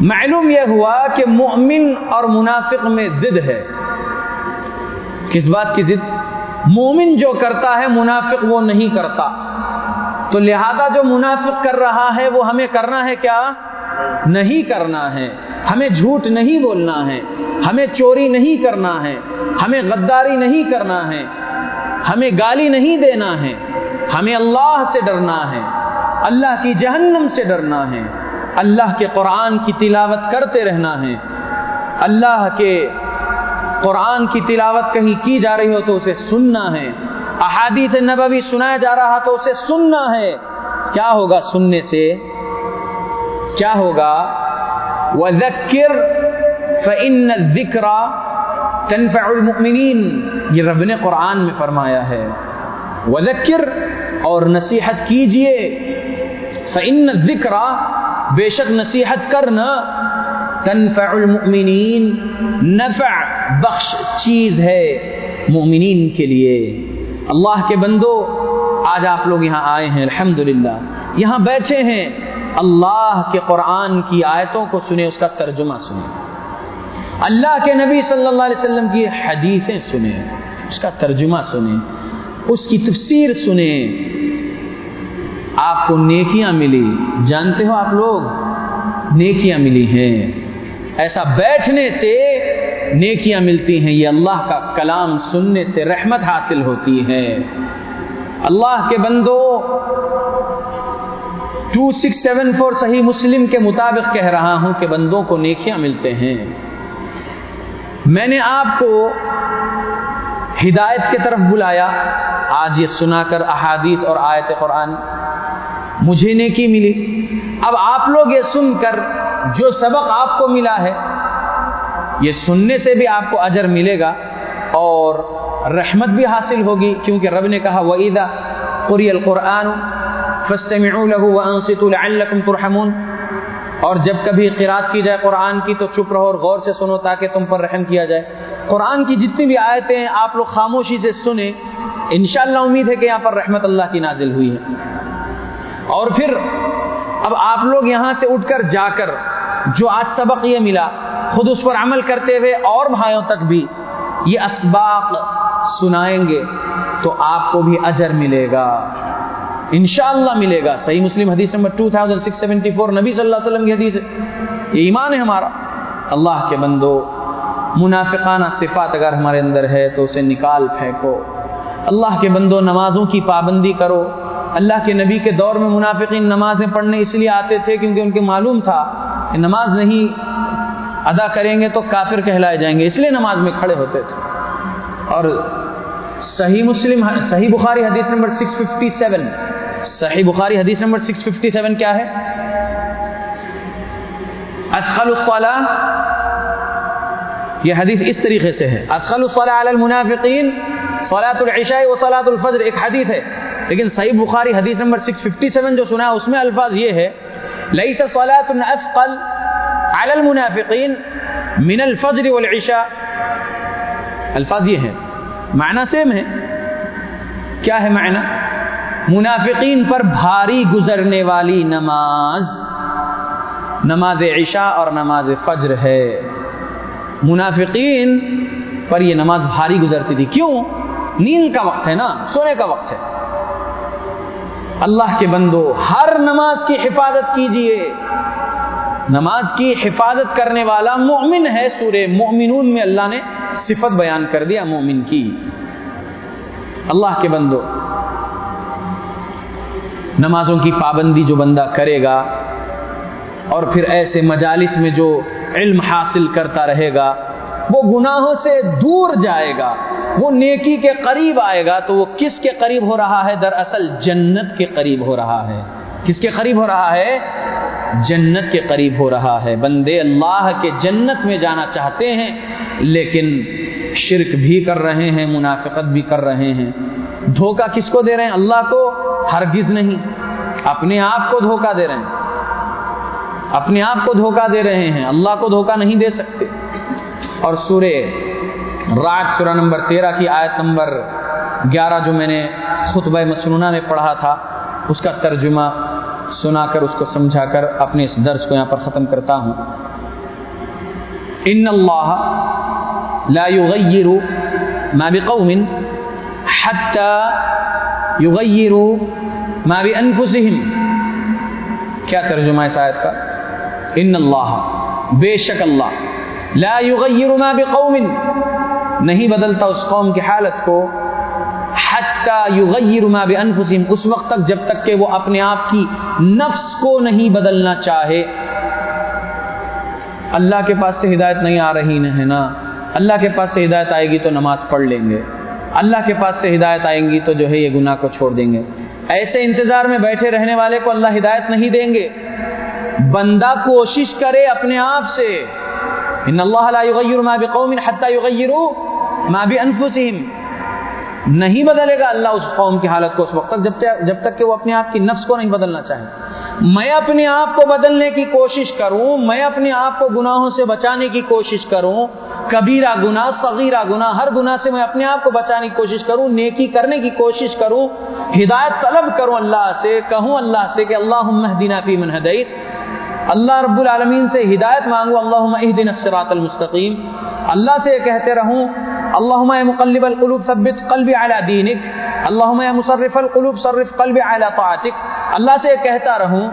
معلوم یہ ہوا کہ مومن اور منافق میں ضد ہے۔ کس بات کی ضد؟ مومن جو کرتا ہے، منافق وہ نہیں کرتا۔ تو لہذا جو منافق کر رہا ہے، وہ ہمیں کرنا ہے کیا؟ نہیں کرنا ہے۔ ہمیں جھوٹ نہیں بولنا ہے۔ ہمیں چوری نہیں کرنا ہے۔ ہمیں غداری نہیں کرنا ہے۔ ہمیں گالی نہیں دینا ہے۔ ہمیں اللہ سے ڈرنا ہے۔ اللہ کی جہنم سے ڈرنا ہے۔ اللہ کے قرآن کی تلاوت کرتے رہنا ہے۔ اللہ کے قرآن کی تلاوت کہیں کی جا رہی ہو تو اسے سننا ہے۔ احادیث نبوی سنایا جا رہا تو اسے سننا ہے۔ کیا ہوگا سننے سے؟ کیا ہوگا؟ وَذَكِّرْ فَإِنَّ الذِّكْرَ تَنْفَعُ الْمُؤْمِنِينَ۔ یہ رب نے قرآن میں فرمایا ہے۔ وَذَكِّرْ اور نصیحت کیجیے۔ فَإِنَّ الذِّكْرَ بے شک نصیحت کرنا۔ تنفع المؤمنین نفع بخش چیز ہے مومنین کے لیے۔ اللہ کے بندو، آج آپ لوگ یہاں آئے ہیں، الحمدللہ۔ یہاں بیٹھے ہیں، اللہ کے قرآن کی آیتوں کو سنیں، اس کا ترجمہ سنیں۔ اللہ کے نبی صلی اللہ علیہ وسلم کی حدیثیں سنیں، اس کا ترجمہ سنیں، اس کی تفسیر سنیں۔ آپ کو نیکیاں ملی، جانتے ہو آپ لوگ؟ نیکیاں ملی ہیں۔ ایسا بیٹھنے سے نیکیاں ملتی ہیں، یہ اللہ کا کلام سننے سے رحمت حاصل ہوتی ہے۔ اللہ کے بندو ٹو سکس سیون فور صحیح مسلم کے مطابق کہہ رہا ہوں کہ بندوں کو نیکیاں ملتے ہیں۔ میں نے آپ کو ہدایت کی طرف بلایا، آج یہ سنا کر احادیث اور آیت قرآن مجھے نیکی ملی۔ اب آپ لوگ یہ سن کر جو سبق آپ کو ملا ہے یہ سننے سے بھی آپ کو اجر ملے گا اور رحمت بھی حاصل ہوگی کیونکہ رب نے کہا وعیدہ قری القرآن ترحمون اور جب کبھی قرات کی جائے قرآن کی تو چپ رہو اور غور سے سنو تاکہ تم پر رحم کیا جائے۔ قرآن کی جتنی بھی آیتیں ہیں آپ لوگ خاموشی سے سنیں، انشاءاللہ امید ہے کہ یہاں پر رحمت اللہ کی نازل ہوئی ہے۔ اور پھر اب آپ لوگ یہاں سے اٹھ کر جا کر جو آج سبق یہ ملا، خود اس پر عمل کرتے ہوئے اور بھائیوں تک بھی یہ اسباق سنائیں گے تو آپ کو بھی اجر ملے گا۔ انشاءاللہ ملے گا۔ صحیح مسلم حدیث نمبر 2674 نبی صلی اللہ علیہ وسلم کی حدیث ہے۔ یہ ایمان ہے ہمارا۔ اللہ کے بندو، منافقانہ صفات اگر ہمارے اندر ہے تو اسے نکال پھینکو۔ اللہ کے بندو، نمازوں کی پابندی کرو۔ اللہ کے نبی کے دور میں منافقین نمازیں پڑھنے اس لیے آتے تھے کیونکہ ان کے معلوم تھا کہ نماز نہیں ادا کریں گے تو کافر کہلائے جائیں گے، اس لیے نماز میں کھڑے ہوتے تھے۔ اور صحیح مسلم صحیح بخاری حدیث نمبر 657 صحیح بخاری حدیث نمبر 657 کیا ہے؟ اسخل الصلاة، یہ حدیث اس طریقے سے ہے۔ اسخل الصلاة علی المنافقین صلاة العشاء و صلاة الفجر، ایک حدیث ہے۔ لیکن صحیح بخاری حدیث نمبر 657 جو سنا ہے، اس میں الفاظ یہ ہے لیس صلاة اسقل علی المنافقین من الفجر والعشاء الفاظ یہ ہے معنی سیم ہے۔ کیا ہے معنی؟ منافقین پر بھاری گزرنے والی نماز۔ نماز عشاء اور نماز فجر ہے۔ منافقین پر یہ نماز بھاری گزرتی تھی۔ کیوں؟ نیند کا وقت ہے نا، سونے کا وقت ہے۔ اللہ کے بندو، ہر نماز کی حفاظت کیجیے۔ نماز کی حفاظت کرنے والا مومن ہے سورہ مومنون میں اللہ نے صفت بیان کر دیا مومن کی۔ اللہ کے بندو، نمازوں کی پابندی جو بندہ کرے گا اور پھر ایسے مجالس میں جو علم حاصل کرتا رہے گا وہ گناہوں سے دور جائے گا، وہ نیکی کے قریب آئے گا، تو وہ کس کے قریب ہو رہا ہے؟ دراصل جنت کے قریب ہو رہا ہے۔ کس کے قریب ہو رہا ہے؟ جنت کے قریب ہو رہا ہے۔ بندے اللہ کے جنت میں جانا چاہتے ہیں، لیکن شرک بھی کر رہے ہیں، منافقت بھی کر رہے ہیں۔ دھوکہ کس کو دے رہے ہیں؟ اللہ کو۔ ہرگز نہیں۔ اپنے آپ کو دھوکہ دے رہے ہیں۔ اپنے آپ کو دھوکہ دے رہے ہیں۔ اللہ کو دھوکہ نہیں دے سکتے۔ اور سورہ راج، سورہ نمبر تیرہ کی آیت نمبر گیارہ جو میں نے خطبہ مسنونہ میں پڑھا تھا، اس کا ترجمہ سنا کر، اس کو سمجھا کر اپنے اس درس کو یہاں پر ختم کرتا ہوں۔ ان اللہ لا يغير ما بقوم حتى يغيروا ما بانفسهم کیا ترجمہ ہے اس آیت کا؟ ان اللہ، بے شک اللہ۔ لا يغير ما بقوم. نہیں بدلتا اس قوم کی حالت کو. حتی یغیر ما بانفسهم اس وقت تک جب تک کہ وہ اپنے آپ کی نفس کو نہیں بدلنا چاہے. اللہ کے پاس سے ہدایت نہیں آ رہی ہے نا. اللہ کے پاس سے ہدایت آئے گی تو نماز پڑھ لیں گے. اللہ کے پاس سے ہدایت آئیں گی تو جو ہے یہ گناہ کو چھوڑ دیں گے. ایسے انتظار میں بیٹھے رہنے والے کو اللہ ہدایت نہیں دیں گے. بندہ کوشش کرے اپنے آپ سے. ان اللہ لا یغیر ما بقوم حتى یغیروا ما بانفسهم نہیں بدلے گا اللہ اس قوم کی حالت کو اس وقت تک، جب تک جب تک کہ وہ اپنے آپ کی نفس کو نہیں بدلنا چاہے۔ میں اپنے آپ کو بدلنے کی کوشش کروں، میں اپنے آپ کو گناہوں سے بچانے کی کوشش کروں، کبیرہ گناہ، صغیرہ گناہ، ہر گناہ سے میں اپنے آپ کو بچانے کی کوشش کروں، نیکی کرنے کی کوشش کروں، ہدایت طلب کروں اللہ سے، کہوں اللہ سے کہ اللہ مہدینہ فی من ہدیت۔ اللہ رب العالمین سے ہدایت مانگو اللہ اہدن الصراط المستقیم۔ اللہ سے یہ کہتے رہوں اللہم اے مقلب القلوب، ثبت قلبی علی دینک۔ اللہم اے مصرف القلوب، صرف قلبی علی طاعتک۔ اللہ سے یہ کہتا رہوں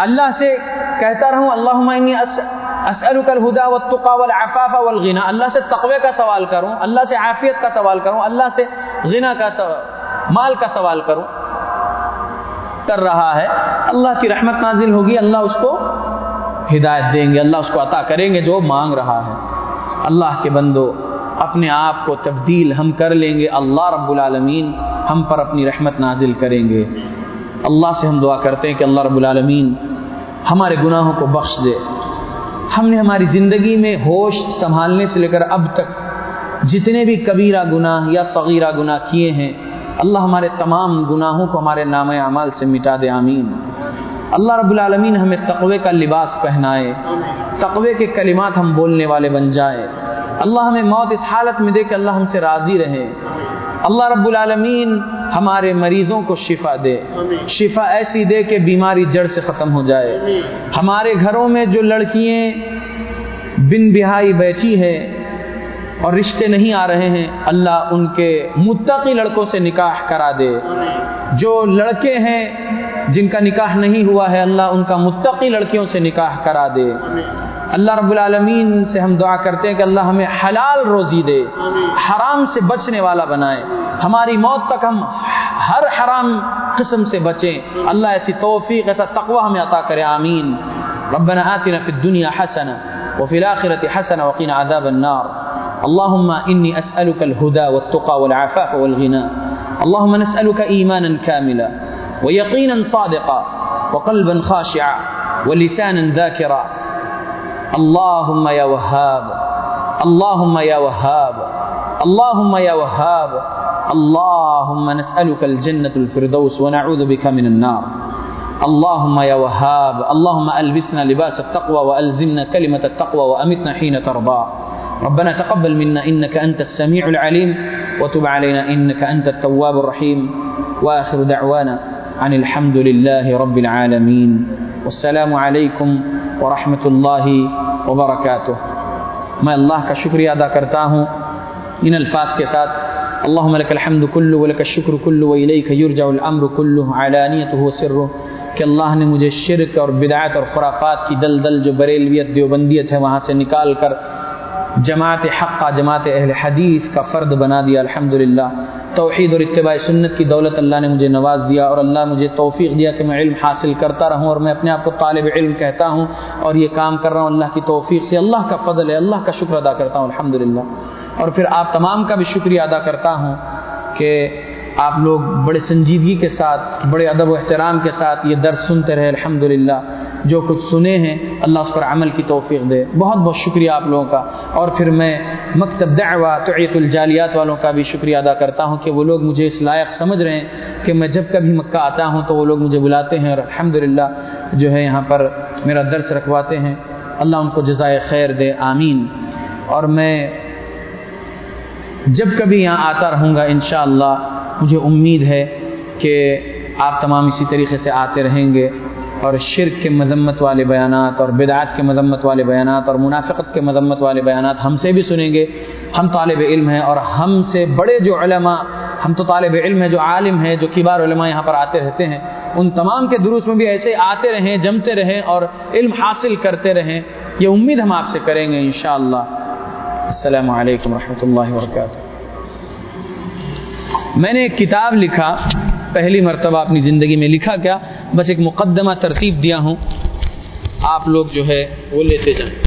اللہ سے کہتا رہوں اللہم انی اسألک الہدا والتقا والعفاف والغنا اللہ سے تقوی کا سوال کروں اللہ سے عافیت کا سوال کروں اللہ سے غنا کا سوال مال کا سوال کروں کر رہا ہے، اللہ کی رحمت نازل ہوگی، اللہ اس کو ہدایت دیں گے، اللہ اس کو عطا کریں گے، جو مانگ رہا ہے۔ اللہ کے بندو، اپنے آپ کو تبدیل ہم کر لیں گے، اللہ رب العالمین ہم پر اپنی رحمت نازل کریں گے۔ اللہ سے ہم دعا کرتے ہیں کہ اللہ رب العالمین ہمارے گناہوں کو بخش دے۔ ہم نے ہماری زندگی میں ہوش سنبھالنے سے لے کر اب تک جتنے بھی کبیرہ گناہ یا صغیرہ گناہ کیے ہیں اللہ ہمارے تمام گناہوں کو ہمارے نام اعمال سے مٹا دے، آمین۔ اللہ رب العالمین ہمیں تقوی کا لباس پہنائے، تقوی کے کلمات ہم بولنے والے بن جائے۔ اللہ ہمیں موت اس حالت میں دے کہ اللہ ہم سے راضی رہے۔ اللہ رب العالمین ہمارے مریضوں کو شفا دے۔ شفا ایسی دے کہ بیماری جڑ سے ختم ہو جائے۔ ہمارے گھروں میں جو لڑکیاں بن بہائی بیٹھی ہے اور رشتے نہیں آ رہے ہیں، اللہ ان کے متقی لڑکوں سے نکاح کرا دے۔ جو لڑکے ہیں، جن کا نکاح نہیں ہوا ہے، اللہ ان کا متقی لڑکیوں سے نکاح کرا دے۔ اللہ رب العالمین سے ہم دعا کرتے ہیں کہ اللہ ہمیں حلال روزی دے، حرام سے بچنے والا بنائے۔ ہماری موت تک ہم ہر حرام قسم سے بچیں۔ اللہ ایسی توفیق، ایسا تقوی ہمیں عطا کرے، آمین۔ ربنا آتنا في الدنيا حسنة وفي الآخرة حسنة وقنا عذاب النار۔ اللهم إني أسألك الهدى والتقى والعفاف والغنى اللهم نسألك إيمانا كاملا ويقينا صادقا وقلبا خاشعا ولسانا ذاكرا اللهم يا وهاب اللهم يا وهاب اللهم يا وهاب اللهم نسألك الجنة الفردوس ونعوذ بك من النار اللهم يا وهاب اللهم ألبسنا لباس التقوى وألزمنا كلمة التقوى وأمتنا حين ترضى ربنا تقبل منا إنك أنت السميع العليم وتب علينا إنك أنت التواب الرحيم وآخر دعوانا عن الحمد لله رب العالمين والسلام عليكم ورحمة الله وبركاته میں اللہ کا شکریہ ادا کرتا ہوں ان الفاظ کے ساتھ اللهم لك الحمد كله ولك الشكر كله وإليك يرجع الأمر كله علانيته وسره کہ اللہ نے مجھے شرک اور بدعات اور خرافات کی دل دل جو بریلویت دیوبندیت ہے وہاں سے نکال کر جماعت حقہ، جماعت اہل حدیث کا فرد بنا دیا، الحمدللہ. توحید اور اتباع سنت کی دولت اللہ نے مجھے نواز دیا اور اللہ مجھے توفیق دیا کہ میں علم حاصل کرتا رہوں اور میں اپنے آپ کو طالب علم کہتا ہوں اور یہ کام کر رہا ہوں اللہ کی توفیق سے. اللہ کا فضل ہے، اللہ کا شکر ادا کرتا ہوں، الحمدللہ. اور پھر آپ تمام کا بھی شکریہ ادا کرتا ہوں کہ آپ لوگ بڑے سنجیدگی کے ساتھ، بڑے ادب و احترام کے ساتھ یہ درس سنتے رہے، الحمدللہ۔ جو کچھ سنے ہیں، اللہ اس پر عمل کی توفیق دے۔ بہت بہت شکریہ آپ لوگوں کا۔ اور پھر میں مکتب دعوہ تعیت الجالیات والوں کا بھی شکریہ ادا کرتا ہوں کہ وہ لوگ مجھے اس لائق سمجھ رہے ہیں کہ میں جب کبھی مکہ آتا ہوں تو وہ لوگ مجھے بلاتے ہیں اور الحمدللہ جو ہے یہاں پر میرا درس رکھواتے ہیں۔ اللہ ان کو جزائے خیر دے، آمین۔ اور میں جب کبھی یہاں آتا رہوں گا انشاءاللہ مجھے امید ہے کہ آپ تمام اسی طریقے سے آتے رہیں گے اور شرک کے مذمت والے بیانات اور بدعات کے مذمت والے بیانات اور منافقت کے مذمت والے بیانات ہم سے بھی سنیں گے۔ ہم طالب علم ہیں اور ہم سے بڑے جو علماء، ہم تو طالب علم ہیں جو عالم ہیں، جو کبار علماء یہاں پر آتے رہتے ہیں۔ ان تمام کے دروس میں بھی ایسے آتے رہیں، جمتے رہیں اور علم حاصل کرتے رہیں۔ یہ امید ہم آپ سے کریں گے انشاءاللہ۔ السلام علیکم ورحمۃ اللہ وبرکاتہ۔ میں نے ایک کتاب لکھا، پہلی مرتبہ اپنی زندگی میں لکھا کیا، بس ایک مقدمہ ترتیب دیا ہوں۔ آپ لوگ جو ہے وہ لیتے جائیں۔